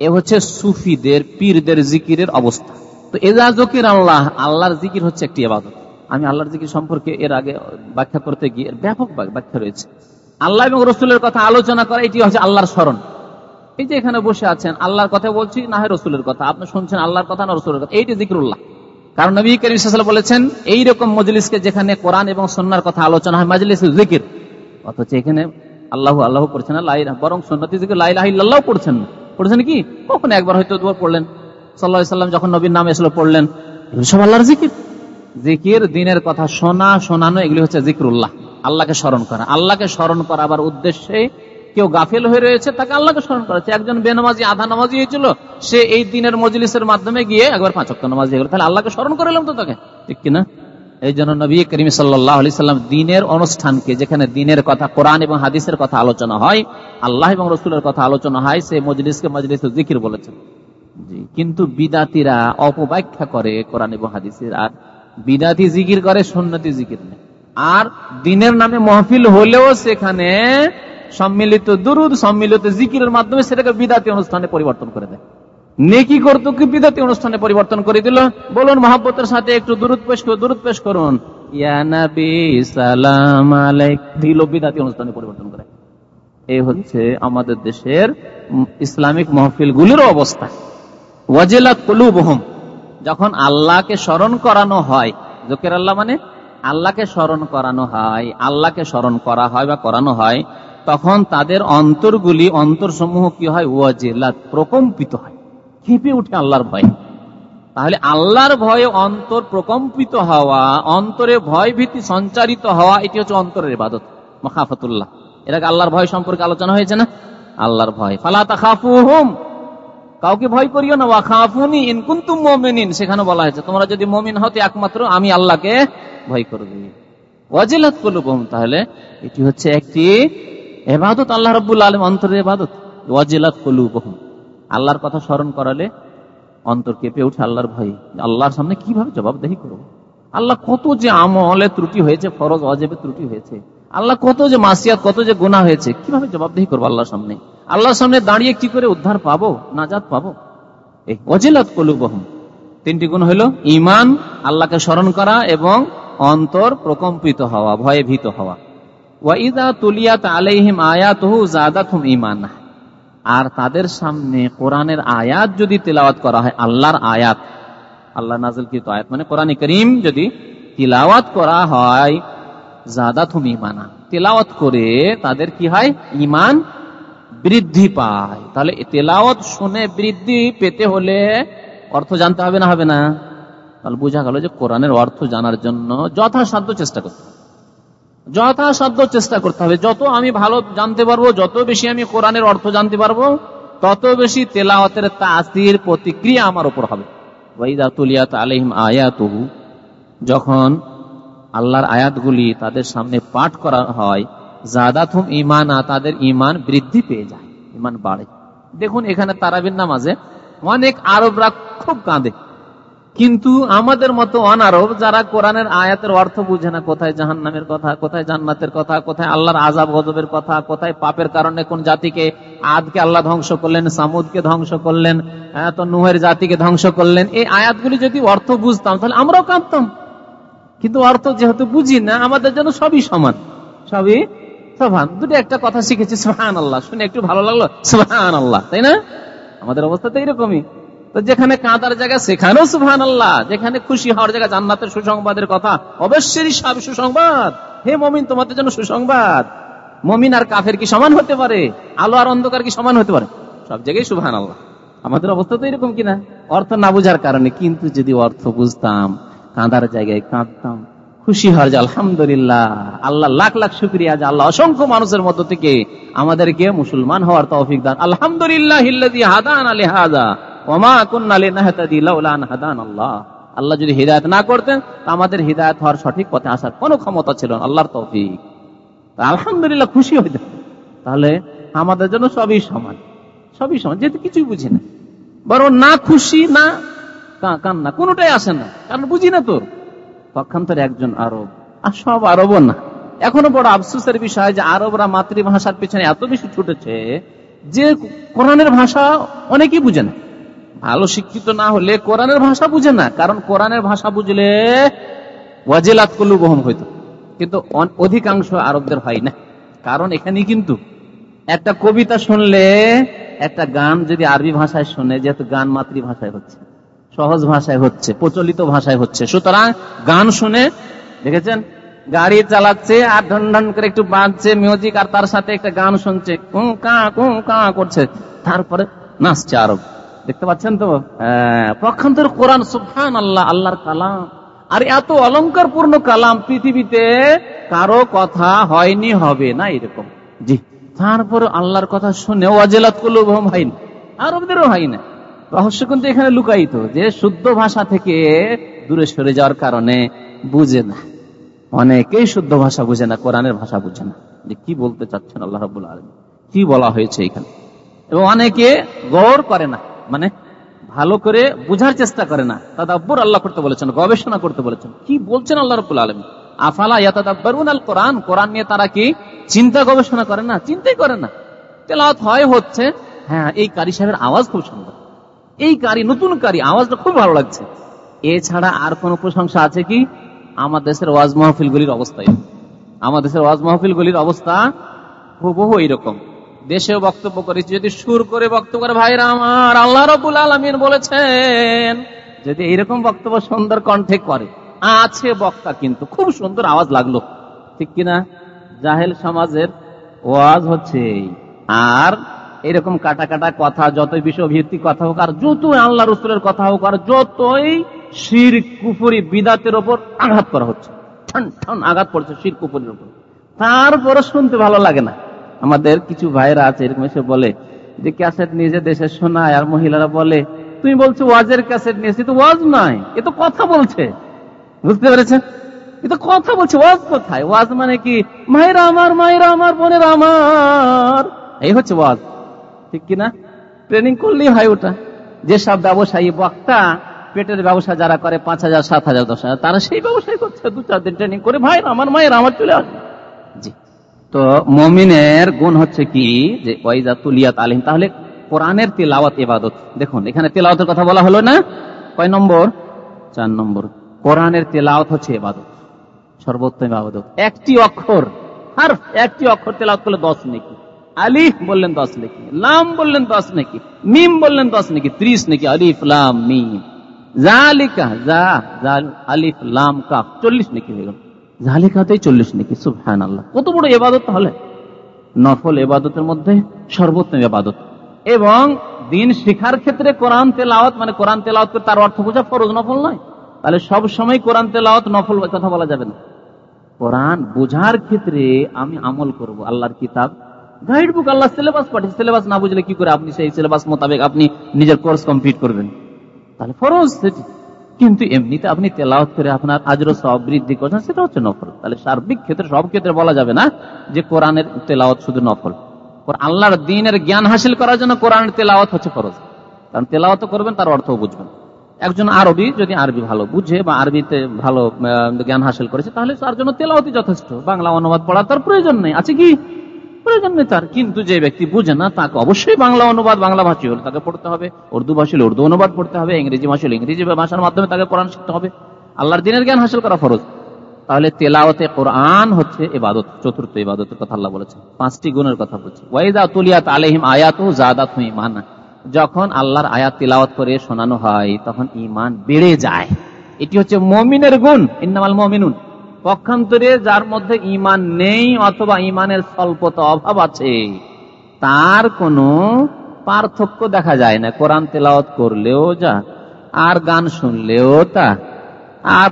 এ হচ্ছে সুফিদের, পীরদের জিকিরের অবস্থা। তো এজা জকির আল্লাহ, আল্লাহর জিকির হচ্ছে একটি আবাদত আমি আল্লাহর জিকির সম্পর্কে এর আগে ব্যাখ্যা করতে গিয়ে ব্যাপক ব্যাখ্যা রয়েছে। আল্লাহ এবং রসুলের কথা আলোচনা করা, এটি হচ্ছে আল্লাহর স্মরণ। এই যে এখানে বসে আছেন, আল্লাহর কথা বলছি না হয় রসুলের কথা। আপনি শুনছেন আল্লাহর কথা না রসুলের কথা? এইটি জিক্রুল্লাহ। কারণ নবী করিম বলেছেন, এইরকম মজলিসকে যেখানে কোরআন এবং সন্ন্যার কথা আলোচনা হয়, মজলিস জিকির। অথচ এখানে আল্লাহ আল্লাহ করছেন না, লাই, বরং সন্ন্যতি জিকির লাইলাহ পড়ছেন না। পড়ছেন কি? কখন একবার হয়তো দুবার পড়লেন। সাল্লাহ সাল্লাম যখন নবীর নাম এসলো পড়লেন সব আল্লাহর জিকির। জিকির দিনের কথা শোনা, শোনানো, এগুলি হচ্ছে জিকরুল্লাহ। আল্লাহকে স্মরণ করা। আল্লাহকে স্মরণ করা আবার উদ্দেশ্যে কেউ গাফেল হয়ে রয়েছে, তাকে আল্লাহকে স্মরণ করেছে একজন বেনামাজি, আধা নামাজি হয়েছিল, সে এই দিনের মজলিসের মাধ্যমে গিয়ে একবার পাঁচ অক্ট নামাজি হয়ে গেল। তাহলে আল্লাহকে স্মরণ করে তো তাকে। ঠিক কিনা? এই জন্য নবী করিম সাল্লাহ সাল্লাম দিনের অনুষ্ঠানকে, যেখানে দিনের কথা কোরআন এবং হাদিসের কথা আলোচনা হয়, আল্লাহ এবং রসুলের কথা আলোচনা হয় সে মজলিসকে মজলিস জিকির বলেছেন। জি, কিন্তু বিদাতিরা অপব্যাখ্যা করে কোরআন এবং হাদিসের, আর বিদাতি জিকির করে, সুন্নতি জিকির নেই। আর দিনের নামে মহফিল হলেও সেখানে সম্মিলিত দুরুদ, সম্মিলিত জিকিরের মাধ্যমে সেটাকে বিদাতি অনুষ্ঠানে পরিবর্তন করে দেয়। নেকি করতো কি বিদাতি অনুষ্ঠানে পরিবর্তন করে দিল। বলুন, মহাব্বতের সাথে একটু দূরত পেশ করুন দূরত পেশ করুন। যখন আল্লাহকে স্মরণ করানো হয়, জকের আল্লাহ মানে আল্লাহকে স্মরণ করানো হয়, আল্লাহকে স্মরণ করা হয় বা করানো হয় তখন তাদের অন্তরগুলি, অন্তরসমূহ কি হয়? ওয়াজিলাত, প্রকম্পিত হয়। খেপে উঠে আল্লাহর ভয়। তাহলে আল্লাহর ভয়ে অন্তর প্রকম্পিত হওয়া, অন্তরে ভয় ভীতি সঞ্চারিত হওয়া, এটি হচ্ছে অন্তরের ইবাদত, মখাফতুল্লাহ। এটাকে আল্লাহর ভয় সম্পর্কে আলোচনা হয়েছে না? আল্লাহর ভয়। ফালাতা কাউকে ভয় করিও না, ওয়াখাফুনি ইনকুন্তুম মমিন সেখানে বলা হয়েছে, তোমরা যদি মমিন হতে একমাত্র, আমি আল্লাহকে ভয় করবে। ওয়াজিলাত কলুবহুম। তাহলে এটি হচ্ছে একটি এবাদত, আল্লাহ রব্বুল আলম অন্তরের এবাদত। ওয়াজিলাত কলুবহুম। আল্লাহর কথা স্মরণ করালে অন্তর কেঁপে উঠে আল্লাহর ভয়। আল্লাহর সামনে কীভাবে জবাবদেহি করব? আল্লাহ কত যে আমলে ত্রুটি হয়েছে, ফরজ, অজেবে ত্রুটি হয়েছে। আল্লাহ কত যে মাসিয়াত, কত যে গুণা হয়েছে, কীভাবে জবাবদেহি করব আল্লাহর সামনে? আল্লাহর সামনে দাঁড়িয়ে কি করে উদ্ধার পাবো নাজাদ পাবো? এই অজিলাত কলুবহম। তিনটি গুণ হলো ইমান আল্লাহকে স্মরণ করা এবং অন্তর প্রকম্পিত হওয়া, ভয়ে ভীত হওয়া। আর তাদের সামনে কোরআনের আয়াত যদি তেলাওয়াত করা হয়, আল্লাহর আয়াত, আল্লাহ নাজল কিন্তু আয়াত মানে কোরআন করিম যদি তিলাওয়াত করা হয় জাদাত ইমানা তেলাওয়াত করে তাদের কি হয়? ইমান বৃদ্ধি পায়। তাহলে তেলাওয়াত শুনে বৃদ্ধি পেতে হলে অর্থ জানতে হবে না হবে না? তাহলে বোঝা গেল যে কোরআনের অর্থ জানার জন্য যথাসাধ্য চেষ্টা করতে হবে। যথাসাধ্য চেষ্টা করতে হবে। যত আমি ভালো জানতে পারব, যত বেশি আমি কোরআনের অর্থ জানতে পারব, তত বেশি তেলাওয়াতের তাসির প্রতিক্রিয়া আমার উপর হবে। আলহিম আয়াতহু, যখন আল্লাহর আয়াতগুলি তাদের সামনে পাঠ করা হয় জাদাথুম ইমানা তাদের ইমান বৃদ্ধি পেয়ে যায় ইমান বাড়ে। দেখুন এখানে তারাবিন নামাজে অনেক আরবরা খুব কাঁদে। কিন্তু আমাদের মতো অনারব যারা কোরআনের আয়াতের অর্থ বুঝে না, কোথায় জাহান নামের কথা, কোথায় জান্নাতের কথা, কোথায় আল্লাহর আজাব গজবের কথা, কোথায় পাপের কারণে কোন জাতিকে আদকে আল্লাহ ধ্বংস করলেন, সামুদকে ধ্বংস করলেন তো নুহের জাতিকে ধ্বংস করলেন, এই আয়াতগুলি যদি অর্থ বুঝতাম, তাহলে আমরাও কাঁদতাম। কিন্তু অর্থ যেহেতু বুঝি না, আমাদের জন্য সবই সমান সবই সমান। দুটো একটা কথা শিখেছি সুহান আল্লাহ শুনে একটু ভালো লাগল? সুহান আল্লাহ তাই না? আমাদের অবস্থা তো এইরকমই তো যেখানে কাঁদার জায়গা, সেখানেও সুহান আল্লাহ যেখানে খুশি হওয়ার জায়গা, জান্নাতের সুসংবাদের কথা, অবশ্যই সব সুসংবাদ। হে মমিন, তোমাদের জন্য সুসংবাদ। মমিন আর কাফের কি সমান হতে পারে? আলো আর অন্ধকার কি সমান হতে পারে? সব জায়গায় সুহান আল্লাহ আমাদের অবস্থা তো এরকম কিনা? অর্থ না বুঝার কারণে কিন্তু যদি অর্থ বুঝতাম, কাঁদার জায়গায় কাঁদতাম, খুশি হওয়ার যে আলহামদুলিল্লাহ, আল্লাহ লাখ লাখ শুক্রিয়া যে আল্লাহ অসংখ্য মানুষের মধ্য থেকে আমাদেরকে মুসলমান হওয়ার তৌফিক দান। আলহামদুলিল্লাহ হাদান আলী হাদা আল্লাহ। যদি হৃদায়ত না করতেন আমাদের হৃদায়ত হওয়ার সঠিক পথে আসার কোনো ক্ষমতা ছিল না। আল্লাহর তৌফিক। আলহামদুলিল্লাহ খুশি হইতে তাহলে আমাদের জন্য সবই সমান। সবই সমান, যেহেতু কিছুই বুঝি না। বরং না খুশি, না কান্না, কোনটাই আসে না। কারণ বুঝি না তোর পক্ষান্তরে একজন আরব। আর সব আরবও না। এখনও বড় আফসোসের বিষয় যে আরবরা মাতৃভাষার পিছনে এত বেশি ছুটেছে যে কোরআনের ভাষা অনেকেই বুঝে না। ভালো শিক্ষিত না হলে কোরআনের ভাষা বুঝে না। কারণ কোরআনের ভাষা বুঝলে ওয়াজেলাত করলু বহম হইত। কিন্তু অধিকাংশ আরবদের হয় না। কারণ এখানে কিন্তু একটা কবিতা শুনলে একটা গান যদি আরবি ভাষায় শুনে, যেহেতু গান মাতৃভাষায় হচ্ছে, সহজ ভাষায় হচ্ছে, প্রচলিত ভাষায় হচ্ছে। সুতরাং গান শুনে, দেখেছেন? গাড়ি চালাচ্ছে আর ঢন ঢন করে একটু বাজছে মিউজিক আর তার সাথে একটা গান শুনছে। কুঁ কা কুঁ কা করছে। তারপরে নাচছে আরব। দেখতে পাচ্ছেন তো? পক্ষান্তর কোরআন সুফান আল্লাহ আল্লাহর কালাম। আর এত অলঙ্কার পূর্ণ কালাম পৃথিবীতে কারও কথা হয়নি, হবে না এরকম। জি। তারপর আল্লাহর কথা শুনে অজেলাত করলেও হয়নি আরবদেরও হয় না রহস্য কিন্তু এখানে লুকাইত যে শুদ্ধ ভাষা থেকে দূরে সরে যাওয়ার কারণে বুঝে না। অনেকেই শুদ্ধ ভাষা বুঝে না, কোরআনের ভাষা বুঝে না। যে কি বলতে চাচ্ছেন আল্লাহ রাবুল আলম কি বলা হয়েছে এখানে? এবং অনেকে গৌর করে না। মানে ভালো করে বুঝার চেষ্টা করে না। তাদাব্বর আল্লাহ করতে বলেছেন, গবেষণা করতে বলেছেন। কি বলছেন আল্লাহ রবুল আলম আফালা ইয়াতাদাব্বারুন আল কোরআন কোরআন নিয়ে তারা কি চিন্তা গবেষণা করে না? চিন্তাই করে না। তেলাওয়াত হয়, হচ্ছে হ্যাঁ এই কারি সাহেবের আওয়াজ খুব সুন্দর। এই কারি, নতুন কারি, আওয়াজটা খুব ভালো লাগছে। এছাড়া আর কোন প্রশংসা আছে কি? আমার দেশের ওয়াজ মাহফিলগুলির অবস্থায় আমার দেশের ওয়াজ মাহফিলগুলির অবস্থা হুবহু এইরকম। দেশেও বক্তব্য করেছি। যদি সুর করে বক্তব্য করে, ভাইরা আমার, আল্লাহ রবুল আলমিন বলেছেন, যদি এইরকম বক্তব্য সুন্দর কণ্ঠে করে, আছে বক্তা কিন্তু খুব সুন্দর আওয়াজ লাগল। ঠিক কিনা? জাহেল সমাজের ওয়াজ হচ্ছে আর এরকম কাটা কাটা কথা, যতই বিশ্বভিত্তিক কথা হোক, আর যতই আল্লাহ রসুলের কথা হোক, আর যতই শির কুপুরি বিদাতের ওপর আঘাত করা হচ্ছে, ঠান ঠান আঘাত পড়ছে শির কুপুরির ওপর। তারপরে শুনতে ভালো লাগে না। আমাদের কিছু ভাইরা আছে, এরকম এসে বলে যে, ক্যাসেট নিজে দেশে শোনায় আর মহিলারা বলে, তুমি বলছো ওয়াজের ক্যাসেট নিয়েছি তো ওয়াজ নয়, এ তো কথা বলছে। বুঝতে পেরেছেন? এ তো কথা বলছে, ওয়াজ কোথায়? ওয়াজ মানে কি? আমার আমার, বোনের আমার। এই হচ্ছে ওয়াজ। ঠিক কিনা ট্রেনিং করলেই হয় ওটা। যেসব ব্যবসায়ী, বক্তা, পেটের ব্যবসা যারা করে, পাঁচ হাজার, সাত হাজার, দশ হাজার, তারা সেই ব্যবসায় করছে। দু, চার দিন ট্রেনিং করে ভাই আমার, মায়ের আমার চলে আসবে। জি। তো মমিনের গুণ হচ্ছে কি? যে ওয়াইজা তুলিয়াত আলিম তাহলে কোরআনের তেলাওয়াত এবাদত দেখুন, এখানে তেলাওয়াতের কথা বলা হলো না? কয় নম্বর? চার নম্বর। কোরআনের তেলাওয়াত হচ্ছে এবাদত সর্বোত্তম আবাদত একটি অক্ষর আর একটি অক্ষর তেলাওয়াত করলে দশ নাকি। আলিফ বললেন দশ নাকি। লাম বললেন দশ নাকি। মিম বললেন দশ নাকি। ত্রিশ নাকি। আলিফ, লাম, মিম। জালিকা, যা আলিফ, লাম, কাফ। চল্লিশ নাকি হয়ে গেল। জালিকাতেই চল্লিশ নাকি? সুবহান আল্লাহ কত বড় এবাদত তাহলে? নফল এবাদতের মধ্যে সর্বোত্তম এবাদত। এবং দিন শিখার ক্ষেত্রে কোরআন তেলাওয়াত মানে কোরআন তেলাওয়াত করে তার অর্থ বোঝা ফরজ নফল নয়। তাহলে সব সময় কোরআন তেলাওয়াত নফল কথা বলা যাবে না। কোরআন বোঝার ক্ষেত্রে আমি আমল করব, আল্লাহর কিতাব। গাইড বুক আল্লাহ সিলেবাস পাঠিয়ে সিলেবাস না বুঝলে কি করে? আপনি সেই সিলেবাস মোতাবেক আপনি নিজের কোর্স কমপ্লিট করবেন। তাহলে ফরজ সেটি। কিন্তু এমনিতে আপনি তেলাওয়াত করে আপনার আজর সব বৃদ্ধি করছেন, সেটা হচ্ছে নফল। তাহলে সার্বিক ক্ষেত্রে, সব ক্ষেত্রে বলা যাবে না যে কোরআনের তেলাওয়াত শুধু নফল। আল্লাহর দিনের জ্ঞান হাসিল করার জন্য কোরআনের তেলাওয়াত হচ্ছে ফরজ। কারণ তেলাওয়াত করবেন, তার অর্থও বুঝবেন। একজন আরবি যদি আরবি ভালো বুঝে বা আরবিতে ভালো জ্ঞান হাসিল করেছে, তাহলে তার জন্য তেলাওয়াতই যথেষ্ট। বাংলা অনুবাদ পড়ার তার প্রয়োজন নেই। আছে কি? প্রয়োজন নেই তার, কিন্তু যে ব্যক্তি বুঝে না, তাকে অবশ্যই বাংলা অনুবাদ, বাংলা ভাষী হলে তাকে পড়তে হবে। উর্দু ভাষী উর্দু অনুবাদ পড়তে হবে, ইংরেজি ভাষী হলে ইংরেজি ভাষার মাধ্যমে তাকে কোরআন শিখতে হবে। আল্লাহর দিনের জ্ঞান হাসিল করা ফরজ। তাহলে তেলাওতে কোরআন হচ্ছে এবাদত চতুর্থ ইবাদতের কথা আল্লাহ বলেছেন। পাঁচটি গুণের কথা বলছে। ওয়াইদা তুলিয়াত আলহিম আয়াত জাদাত ইমান যখন আল্লাহর আয়াত তিলাওয়াত করে শোনানো হয়, তখন ইমান বেড়ে যায়। এটি হচ্ছে মমিনের গুণ। ইন্নামাল মমিনুন। পক্ষান্তরে যার মধ্যে ইমান নেই অথবা ইমানের স্বল্পতা অভাব আছে, তার কোনো পার্থক্য দেখা যায় না। কোরআন তেলাওয়াত করলেও যা, আর গান শুনলেও তা। আর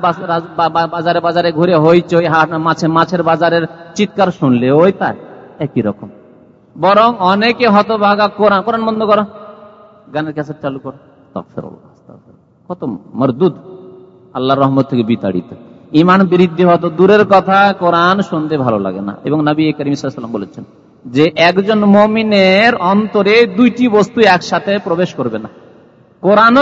বাজারে বাজারে ঘুরে হইচই মাছে মাছের বাজারের চিৎকার শুনলে ওই তাই একই রকম। বরং অনেকে হতভাগা কোরআন কোরআন বন্ধ করো। গানের ক্যাসেট চালু করো। কত মরদুদ। আল্লাহ রহমত থেকে বিতাড়িত। ইমান বৃদ্ধি হতো দূরের কথা, কোরআন শুনতে ভালো লাগে না। এবং নবী করিম বলেছেন যে একজন মমিনের অন্তরে দুইটি বস্তু একসাথে প্রবেশ করবে না। কোরআন,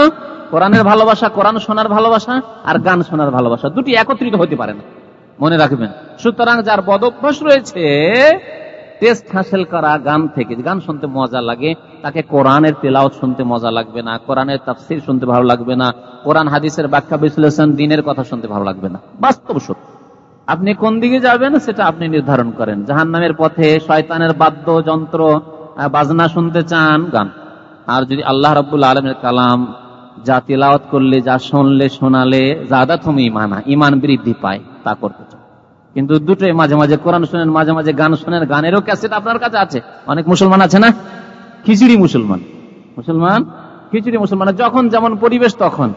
কোরআনের ভালোবাসা, কোরআন শোনার ভালোবাসা আর গান শোনার ভালোবাসা, দুটি একত্রিত হতে পারে না। মনে রাখবেন। সুতরাং যার বদ রয়েছে টেস্ট হাসিল করা গান থেকে গান শুনতে মজা লাগে, তাকে কোরআনের তেলাওত শুনতে মজা লাগবে না, কোরআনের তাফসির শুনতে ভালো লাগবে না, কোরআন হাদিসের ব্যাখ্যা বিশ্লেষণ, দিনের কথা শুনতে ভালো লাগবে না। বাস্তব সত্য। আপনি কোন দিকে যাবেন সেটা আপনি নির্ধারণ করেন। জাহান নামের পথে শয়তানের বাদ্য যন্ত্র বাজনা শুনতে চান, গান। আর যদি আল্লাহ রবুল্লা আলমের কালাম যা তিলাওয়াত করলে, যা শুনলে, শোনালে জাদা তুমি ইমানা ইমান বৃদ্ধি পায়, তা করতে চাও কিন্তু দুটোই মাঝে মাঝে কোরআন শোনেন, মাঝে মাঝে গান শোনেন, গানেরও ক্যাসেট আপনার কাছে আছে। অনেক মুসলমান আছে না? খিচুড়ি মুসলমান। মুসলমান? খিচুড়ি মুসলমান। যখন যেমন পরিবেশ তখন।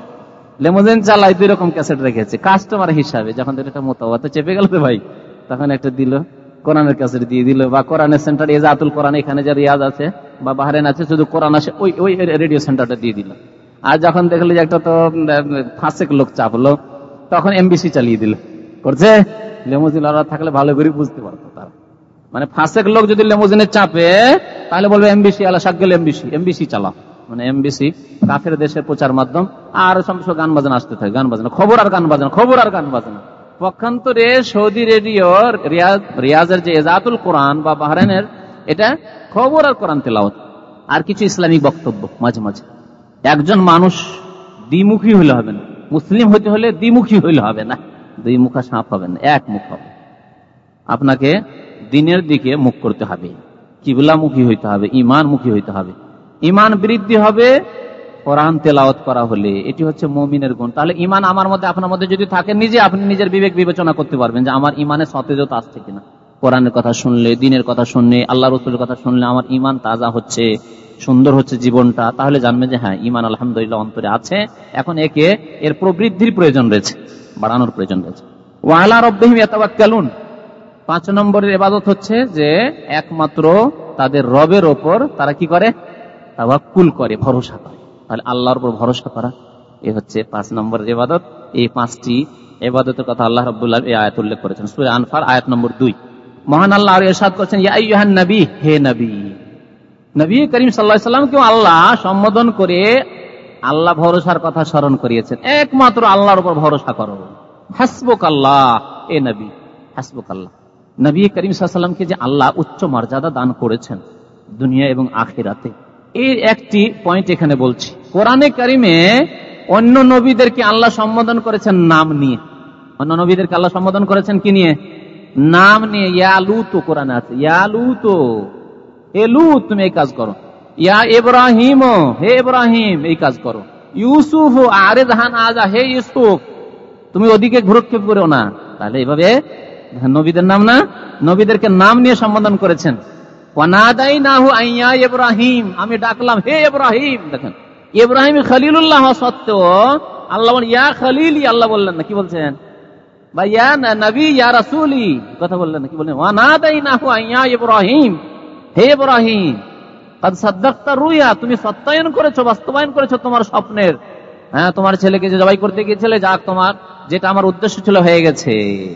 লেমোজেন চালাই দুই রকম ক্যাসেট রেখেছে কাস্টমার হিসাবে। যখন একটা মোতাবাত চেপে গেল তো ভাই। তখন একটা দিল, কোরআনের ক্যাসেট দিয়ে দিল, বা কোরআনের সেন্টার এজাতুল কোরআন, এখানে যে রিয়াজ আছে, বা বাহারেন আছে, শুধু কোরআন আছে ওই ওই রেডিও সেন্টারটা দিয়ে দিল। আর যখন দেখল যে একটা তো ফাঁসেক লোক চাপলো, তখন এমবিসি চালিয়ে দিল। করছে লেমোজিন থাকলে ভালো করে বুঝতে পারতো তারা। মানে ফাঁসেক লোক যদি লেমোজিনে চাপে, তাহলে বলবে এমবিসি আলা সাকগেল এমবিসি এমবিসি চালাও। মানে এমবিসি, কাফের দেশের প্রচার মাধ্যম, আর সমস্ত গান বাজানো আসতে থাকে, গান বাজানো। খবর আর গান বাজানো, খবর আর গান বাজানো। পক্ষান্তরে সৌদি রেডিওর রিয়াজের যে এজাতুল কোরআন বা বাহরানের এটা খবর আর কোরআন তেলাওত আর কিছু ইসলামিক বক্তব্য, মাঝে মাঝে। একজন মানুষ দ্বিমুখী হইলে হবে না। মুসলিম হইতে হলে দ্বিমুখী হইলে হবে না। দুই মুখা সাপ হবে না এক মুখ হবে। আপনাকে দিনের দিকে মুখ করতে হবে, কিবলামুখী হইতে হবে ইমান মুখী হইতে হবে। ইমান বৃদ্ধি হবে, কোরআন তেলাওত করা হলে, এটি হচ্ছে মমিনের গুণ। তাহলে ইমান আমার মধ্যে, আপনার মধ্যে যদি থাকে, নিজে আপনি নিজের বিবেক বিবেচনা করতে পারবেন যে আমার ইমানের সতেজতা আসছে কিনা। কোরআনের কথা শুনলে, দিনের কথা শুনলে, আল্লাহ রসুলের কথা শুনলে আমার ইমান তাজা হচ্ছে। সুন্দর হচ্ছে জীবনটা, তাহলে জানবেন যে হ্যাঁ ইমান আলহামদুলিল্লাহ অন্তরে আছে। এখন একে এর প্রবৃদ্ধির প্রয়োজন রয়েছে, বাড়ানোর প্রয়োজন রয়েছে। ওয়ালা পাঁচ নম্বরের এবাদত হচ্ছে যে একমাত্র তাদের রবের ওপর তারা কি করে? করে, ভরসা করে। তাহলে আল্লাহর উপর ভরসা করা, এ হচ্ছে পাঁচ নম্বরের এবাদত এই পাঁচটি এবাদতের কথা আল্লাহ রবুল্লাহ এই আয়াত উল্লেখ করেছেন। সুরে আনফার আয়াত নম্বর দুই। মহান আল্লাহ আর এরশাদ করছেন নবী, হে নবী। নবী করিম সাল্লাহ সাল্লামকেও আল্লাহ সম্বোধন করে আল্লাহ ভরসার কথা স্মরণ করিয়েছেন। একমাত্র আল্লাহর উপর ভরসা করো। হাসবুক আল্লাহ এ নবী হাসবুক আল্লাহ নবী করিম সাল্লামকে যে আল্লাহ উচ্চ মর্যাদা দান করেছেন দুনিয়া এবং আখিরাতে। এর একটি পয়েন্ট এখানে বলছি। কোরআনে কারিমে অন্য নবীদেরকে আল্লাহ সম্বোধন করেছেন নাম নিয়ে। অন্য নবীদেরকে আল্লাহ সম্বোধন করেছেন কি নিয়ে? নাম নিয়ে ইয়ালু তো কোরআনে আছে। ইয়ালু তো এলু তুমি এই কাজ করো। ইয়া ইব্রাহিম, হে ইব্রাহিম, এই কাজ করো। ইউসুফ আরে ধান আজা হে ইউসুফ, তুমি ওদিকে ঘুরক্ষেপ করো না। তাহলে এইভাবে নবীদের নাম না, নবীদেরকে নাম নিয়ে সম্বোধন করেছেন। আমি ডাকলাম, হে ইব্রাহিম, দেখেন। ইব্রাহিম খালিলুল্লাহ সত্ত্বেও আল্লাহ ইয়া খালিলি, আল্লাহ বললেন না, কি বলছেন? বা ইয়া নবী, ইয়া রাসুলি কথা বললেন না, কি বললেন? ওয়ানাদাই নাহু আইয়া ইব্রাহিম হে ইব্রাহিম রুইয়া, তুমি সত্যায়ন করেছ, বাস্তবায়ন করেছ তোমার স্বপ্নের। হ্যাঁ তোমার ছেলেকে যে জবাই করতে গিয়েছিলে, যাক তোমার, যেটা আমার উদ্দেশ্য ছিল হয়ে গেছে।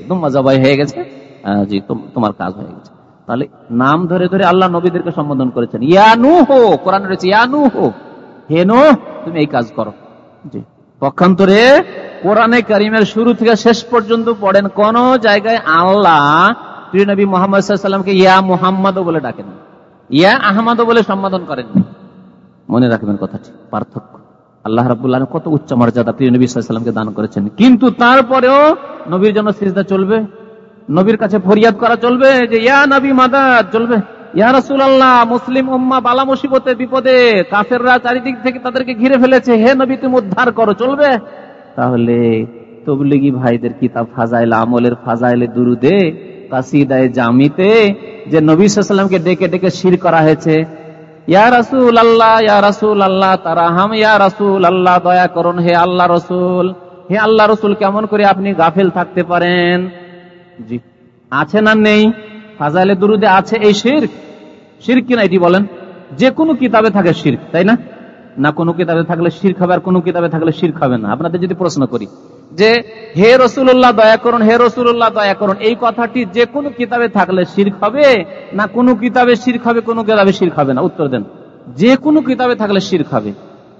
তোমার জবাই হয়ে গেছে? জি তোমার কাজ হয়ে গেছে। তাহলে নাম ধরে ধরে আল্লাহ নবীদেরকে সম্বোধন করেছেন। ইয়ানু হো কোরআন রয়েছে ইয়ানু হো হেনো তুমি এই কাজ করো। জি, পক্ষান্তরে কোরআনে করিমের শুরু থেকে শেষ পর্যন্ত পড়েন, কোন জায়গায় আল্লাহ প্রিয় নবী মোহাম্মদ সাল্লামকে ইয়া মুহাম্মদ বলে ডাকেন। ইয়া আহমদ বলে সম্বোধন করেননি। মনে রাখবেন কথাটি, পার্থক্য। আল্লাহ রাবুল্লাহ কত উচ্চ মর্যাদা প্রিয় নবী সাল্লামকে দান করেছেন। কিন্তু তারপরেও নবীর জন্য সিজদা চলবে, নবীর কাছে ফরিয়াদ করা চলবে যে, ইয়া নবী মাদাদ, চলবে। ইয়া আল্লাহ মুসলিম উম্মা বালা মুসিবতে বিপদে কাফেররা চারিদিক থেকে তাদেরকে ঘিরে ফেলেছে, হে নবী তুমি উদ্ধার করো, চলবে। তাহলে তবলিগি ভাইদের কিতাব ফাজাইল আমলের ফাজাইলে দুরুদে কাসিদায় জামিতে যে নবী সাল্লামকে ডেকে ডেকে শির করা হয়েছে। ইয়া রাসুল আল্লাহ ইয়া রাসুল আল্লাহ তারা হাম ইয়া রাসুল আল্লাহ দয়া করুন হে আল্লাহ রসুল। হে আল্লাহ রসুল, কেমন করে আপনি গাফেল থাকতে পারেন? জি। আছে না নেই? ফাজাইলে দুরুদে আছে এই শির? শির কিনা এটি বলেন? যে কোনো কিতাবে থাকে শির, তাই না? না কোনো কিতাবে থাকলে শির খাবে আর কোনো কিতাবে থাকলে শির খাবে না। আপনাদের যদি প্রশ্ন করি যে, হে রসুল্লাহ দয়া করুন, হে রসুল্লাহ দয়া করুন। এই কথাটি যে কোনো কিতাবে থাকলে শির খাবে না কোনো কিতাবে শির খাবে কোনো কিতাবে শির খাবে না। উত্তর দেন। যে কোনো কিতাবে থাকলে শির খাবে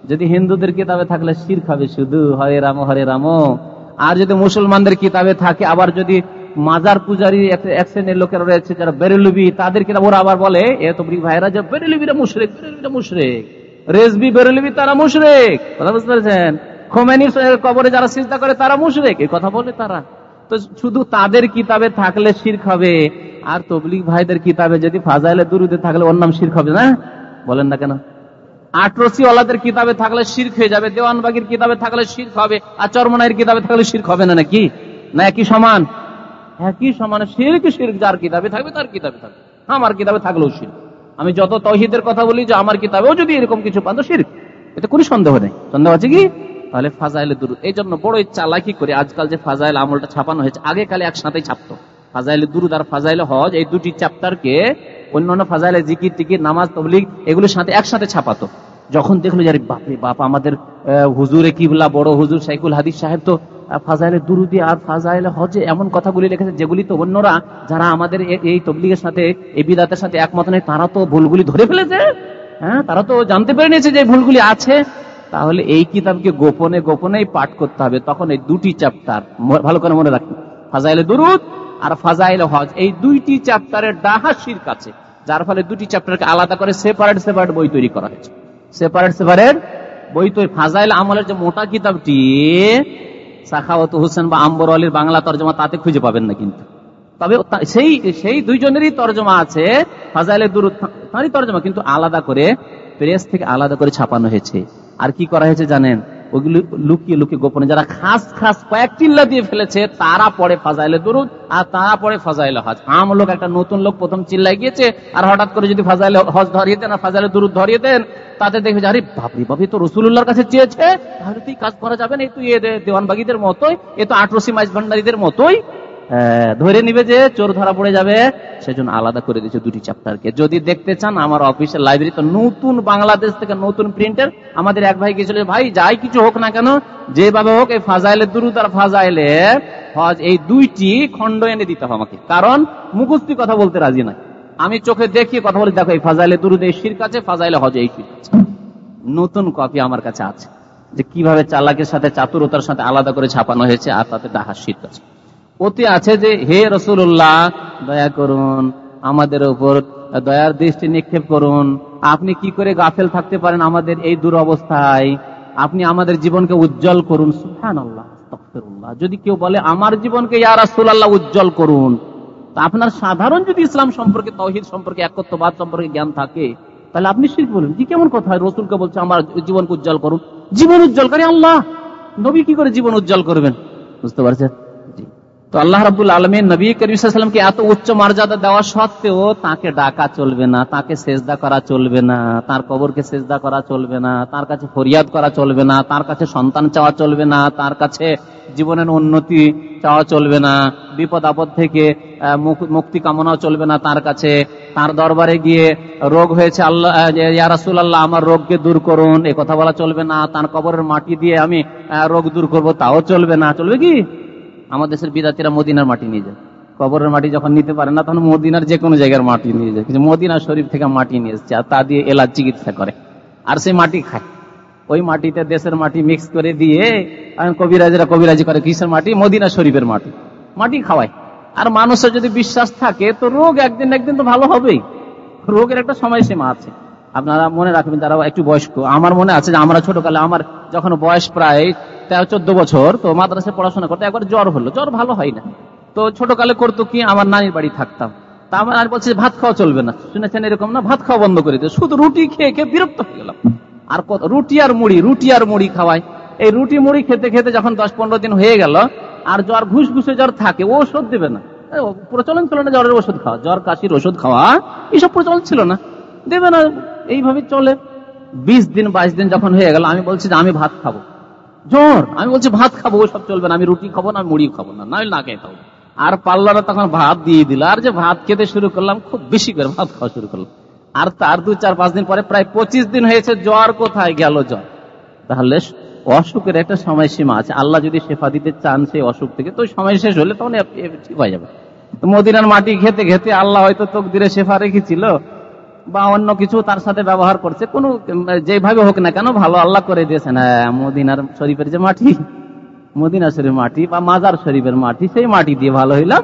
যদি হিন্দুদের কিতাবে থাকলে শির খাবে শুধু হরে রাম হরে রাম। আর যদি মুসলমানদের কিতাবে থাকে, আবার যদি মাজার পূজারি এক শ্রেণির লোকেরা রয়েছে, যারা বেরেলুবি, তাদের কিতাব, ওরা আবার বলে, এ তো ভাইরা, যে বেরেলুবিরা মুশরেক বেরেলুবিরা মুশরেক। রেজবি বেরেলুবি, তারা মুশরেক। কথা বুঝতে পেরেছেন? খোমেনির কবরে যারা চিন্তা করে, তারা মুশরেক। এই কথা বলে তারা। তো শুধু তাদের কিতাবে থাকলে শির খাবে আর তবলিক ভাইদের কিতাবে যদি ফাজাইলে দুরুদে থাকলে ওর নাম শির খাবে না? বলেন না কেন? আটরসি ওলাদের কিতাবে থাকলে শির খেয়ে যাবে, দেওয়ানবাগির কিতাবে থাকলে শির খাবে আর চরমনাইয়ের কিতাবে থাকলে শির খাবে না নাকি? না একই সমান? একই সমান। শির কি শির যার কিতাবে থাকবে তার কিতাবে থাকবে। আমার কিতাবে থাকলেও শির আমি যত তহিদের কথা বলি যে আমার কিতাবেও যদি এরকম কিছু পান তো শির এতে কোনো সন্দেহ নেই। সন্দেহ আছে কি? তাহলে ফাজাইলে দুরুদ এই জন্য বড়ই চালাকি করে আজকাল যে ফাজাইল আমলটা ছাপানো হয়েছে, আগে কালে একসাথেই ছাপতো। ফাজাইলে দুরুদ আর ফাজাইলে হজ, এই দুটি চ্যাপ্টারকে অন্যান্য ফাজাইলে জিকির, টিকির, নামাজ, তবলিগ, এগুলোর সাথে একসাথে ছাপাতো। যখন দেখল যে বাপরে বাপ আমাদের হুজুরে কিবলা, বড় হুজুর সাইকুল হাদিস সাহেব তো ফাজাইলে দুরুদি আর ফাজাইলে হজে এমন কথাগুলি লিখেছে, যেগুলি তো অন্যরা, যারা আমাদের এই তবলিগের সাথে, এই বিদাতের সাথে একমত নেই তারা তো ভুলগুলি ধরে ফেলেছে। হ্যাঁ তারা তো জানতে পেরে নিয়েছে যে ভুলগুলি আছে। তাহলে এই কিতাবকে গোপনে গোপনেই পাঠ করতে হবে। তখন এই দুটি চ্যাপ্টার ভালো করে মনে রাখুন। ফাজাইলে দুরুদ আর ফাজাইলে হজ। এই দুইটি চ্যাপ্টারের ডাহাসির কাছে যার ফলে দুটি চ্যাপ্টারকে আলাদা করে সেপারেট সেপারেট বই তৈরি করা হয়েছে। সেপারেট সেপারেট বই তৈরি। ফাজাইল আমলের যে মোটা কিতাবটি, সাখাওয়াত হোসেন বা আম্বর আলীর বাংলা তর্জমা তাতে খুঁজে পাবেন না কিন্তু। তবে সেই সেই দুইজনেরই তর্জমা আছে, ফাজাইলে দুরুদ তাঁরই তর্জমা। কিন্তু আলাদা করে প্রেস থেকে আলাদা করে ছাপানো হয়েছে। আর কি করা হয়েছে জানেন? ওগুলি লুকিয়ে লুকিয়ে গোপনে যারা খাস খাস কয়েক চিল্লা দিয়ে ফেলেছে, তারা পরে ফাজাইলে দরুদ আর তারা পরে ফাজাইলে হজ। আম লোক, একটা নতুন লোক প্রথম চিল্লাই গিয়েছে আর হঠাৎ করে যদি ফাজাইলে হজ ধরিয়ে দেন আর ফাজাইলে দরুদ ধরিয়ে দেন, তাতে দেখবে আরে বাপরি বাপি তো রসুল্লাহর কাছে চেয়েছে। তাহলে তুই কাজ করা যাবে না তুই দেওয়ানবাগীদের মতোই, এ তো আটরসি মাইজ ভান্ডারীদের মতোই। ধরে নিবে যে চোর ধরা পড়ে যাবে, সেজন্য আলাদা করে দিয়েছে দুটি চ্যাপ্টারকে যদি দেখতে চান, আমার অফিসের লাইব্রেরি তো নতুন বাংলাদেশ থেকে নতুন প্রিন্টের আমাদের এক ভাই গিয়েছিল, ভাই, যাই কিছু হোক না কেন, যেভাবে হোক এই ফাজাইলে দুরুদ আর ফাজাইলে হজ, এই দুইটি খণ্ড এনে দিতে হবে আমাকে। কারণ মুখস্থি কথা বলতে রাজি নাই আমি চোখে দেখিয়ে কথা বলি, দেখো, এই ফাজাইলে দুরুদ, এই শির কাছে ফাজাইলে হজ, এই শির কাছে নতুন কপি আমার কাছে আছে, যে কীভাবে চালাকের সাথে, চাতুরতার সাথে আলাদা করে ছাপানো হয়েছে, আর তাতে ডাহার শির কাছে ওতে আছে যে, হে রসুল্লাহ দয়া করুন, আমাদের উপর দয়ার দৃষ্টি নিক্ষেপ করুন। আপনি কি করে গাফেল থাকতে পারেন আমাদের এই দুরবস্থায়? আপনি আমাদের জীবনকে উজ্জ্বল করুন। সুহান আল্লাহ যদি কেউ বলে, আমার জীবনকে ইয়া রাসুল্লাহ উজ্জ্বল করুন আপনার সাধারণ যদি ইসলাম সম্পর্কে তহিদ সম্পর্কে, একত্ববাদ সম্পর্কে জ্ঞান থাকে, তাহলে আপনি শিখ বলুন। কি কেমন কথা? রসুলকে বলছে, আমার জীবনকে উজ্জ্বল করুন। জীবন উজ্জ্বল করে আল্লাহ। নবী কি করে জীবন উজ্জ্বল করবেন? বুঝতে পারছেন? তো আল্লাহ রাবুল আলমিন নবী করিমকে এত উচ্চ মর্যাদা দেওয়া সত্ত্বেও তাকে ডাকা চলবে না, তাকে সেজদা করা চলবে না, তার কবরকে সেজদা করা চলবে না, তার কাছে ফরিয়াদ করা চলবে না, তার কাছে সন্তান চাওয়া চলবে না, তার কাছে জীবনের উন্নতি চাওয়া চলবে না, বিপদ আপদ থেকে মুক্তি কামনাও চলবে না তার কাছে। তার দরবারে গিয়ে রোগ হয়েছে, আল্লাহ ইয়ারাসুল আল্লাহ আমার রোগকে দূর করুন। এ কথা বলা চলবে না, তার কবরের মাটি দিয়ে আমি রোগ দূর করব, তাও চলবে না। চলবে কি? আমাদের দেশের বিদাতিরা মদিনার মাটি নিয়ে যায়। কবরের মাটি যখন নিতে পারে না, তখন মদিনার যে কোনো জায়গার মাটি নিয়ে যায়। কিন্তু মদিনা শরীফ থেকে মাটি নিয়ে এসছে আর তা দিয়ে এলাচ চিকিৎসা করে। আর সেই মাটি খায়। ওই মাটিতে দেশের মাটি মিক্স করে দিয়ে কবিরাজরা কবিরাজি করে কিসের মাটি? মদিনা শরীফের মাটি। মাটি খাওয়ায়। আর মানুষের যদি বিশ্বাস থাকে, তো রোগ একদিন একদিন তো ভালো হবেই। রোগের একটা সময়সীমা আছে। আপনারা মনে রাখবেন তারা একটু বয়স্ক, আমার মনে আছে যে আমরা ছোটকালে, আমার যখন বয়স প্রায় তেরো চোদ্দ বছর, তো মাদ্রাসায় পড়াশোনা করতে একবার জ্বর হলো। জ্বর ভালো হয় না। তো ছোটকালে করতো কি, আমার নানির বাড়ি থাকতাম। তা আমার আর বলছে, ভাত খাওয়া চলবে না। শুনেছেন এরকম না? ভাত খাওয়া বন্ধ করে দিয়ে শুধু রুটি খেয়ে খেয়ে বিরক্ত হয়ে গেলাম। আর কত রুটি আর মুড়ি, রুটি আর মুড়ি খাওয়াই এই রুটি মুড়ি খেতে খেতে যখন দশ পনেরো দিন হয়ে গেল, আর জ্বর ঘুষ ঘুষে জ্বর থাকে ওষুধ দেবে না। প্রচলন ছিল না জ্বরের ওষুধ খাওয়া। জ্বর, কাশির ওষুধ খাওয়া এইসব প্রচলন ছিল না। দেবে না, এইভাবে চলে। বিশ দিন, বাইশ দিন যখন হয়ে গেল, আমি বলছি যে, আমি ভাত খাব। জ্বর আমি বলছি, ভাত খাব ওসব চলবে না। আমি রুটি খাব না মুড়ি খাব না। নইলে না খাব আর পাল্লারা তখন ভাত দিয়ে দিল। আর যে ভাত খেতে শুরু করলাম, খুব বেশি করে ভাত খাওয়া শুরু করলাম। আর তার দু চার পাঁচ দিন পরে প্রায় পঁচিশ দিন হয়েছে, জ্বর কোথায় গেল জ্বর? তাহলে অসুখের একটা সময়সীমা আছে। আল্লাহ যদি শেফা দিতে চান সেই অসুখ থেকে, তো সময় শেষ হলে তখন ঠিক হয়ে যাবে। মদিনার মাটি খেতে খেতে আল্লাহ হয়তো তকদিরে শেফা রেখেছিল। বা অন্য কিছু তার সাথে ব্যবহার করছে, কোন, যেভাবে হোক না কেন ভালো আল্লাহ করে দিয়েছেন। হ্যাঁ মদিনার শরীফের যে মাটি মদিনা শরীফের মাটি বা মাজার শরীফের মাটি, সেই মাটি দিয়ে ভালো হইলাম।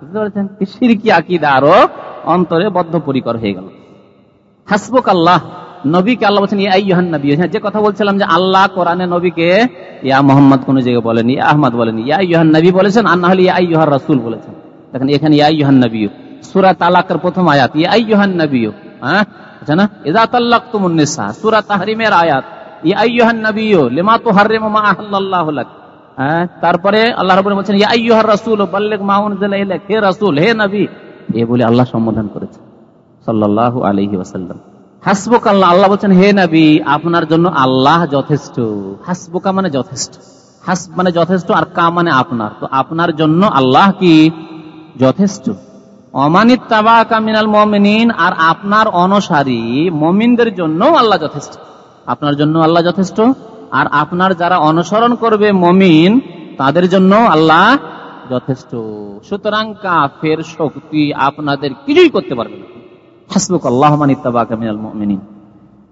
বুঝতে পারছেন? সিরকি আকিদা আরও অন্তরে বদ্ধপরিকর হয়ে গেল। হাসবুক আল্লাহ নবীকে আল্লাহ বলছেন ইয়াহান নবী। হ্যাঁ যে কথা বলছিলাম যে আল্লাহ কোরআনে নবীকে, ইয়া মোহাম্মদ কোন জায়গায় বলেনি আহমদ বলেনি, ইয়া ইহান নবী বলেছেন আর না হলে ইয়া ইহার রাসুল বলেছেন। দেখেন, এখানে ইয়া ইহান নবী সুরা তালাকের প্রথম আয়াত। ইহান হ্যাঁ? আচ্ছা না? তাল্লাক সুরা তাহরিমের আয়াত। ইহান লিমা তো হ্যাঁ? তারপরে আল্লাহ রব বলছেন ইহার হে হে নবী। এ বলে আল্লাহ সম্বোধন করেছে সাল্লাহ আলহি ওয়াসাল্লাম। হাসবুক আল্লাহ আল্লাহ বলছেন, হে নবী, আপনার জন্য আল্লাহ যথেষ্ট। হাসবুকা মানে যথেষ্ট। হাস মানে যথেষ্ট আর কা মানে আপনার। তো আপনার জন্য আল্লাহ কি? যথেষ্ট। অমানিত তাবাকা মিনাল মমিনিন, আর আপনার অনসারী মমিনদের জন্য আল্লাহ যথেষ্ট। আপনার জন্য আল্লাহ যথেষ্ট, আর আপনার যারা অনুসরণ করবে মমিন, তাদের জন্য আল্লাহ যথেষ্ট। সুতরাং কাফের শক্তি আপনাদের কিছুই করতে পারবে না। হাসবুক আল্লাহ মানিতাবাকামিনাল মুমিনিন।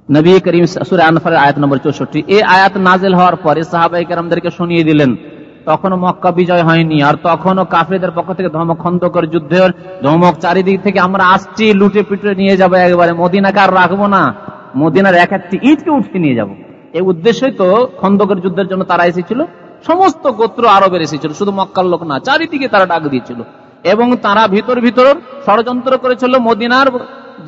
নবী করিম সূরা আনফারের আয়াত নম্বর 64 এই আয়াত নাজিল হওয়ার পরে সাহাবায়ে কেরামদেরকে শুনিয়ে দিলেন তখনও মক্কা বিজয় হয়নি। আর তখনও কাফেরদের পক্ষ থেকে ধমক খন্দকর যুদ্ধের ধমক চারিদিক থেকে আমরা আসছি, লুটে পিটে নিয়ে যাব একবারে। মদিনাকে আর রাখব না। মদিনার এক একটি ইটকে উঠে নিয়ে যাব। এই উদ্দেশ্যই তো খন্দকের যুদ্ধের জন্য তারা এসেছিল। সমস্ত গোত্র আরবের এসেছিল। শুধু মক্কার লোক না, চারিদিকে তারা ডাক দিয়েছিল। এবং তারা ভিতর ভিতর ষড়যন্ত্র করেছিল মদিনার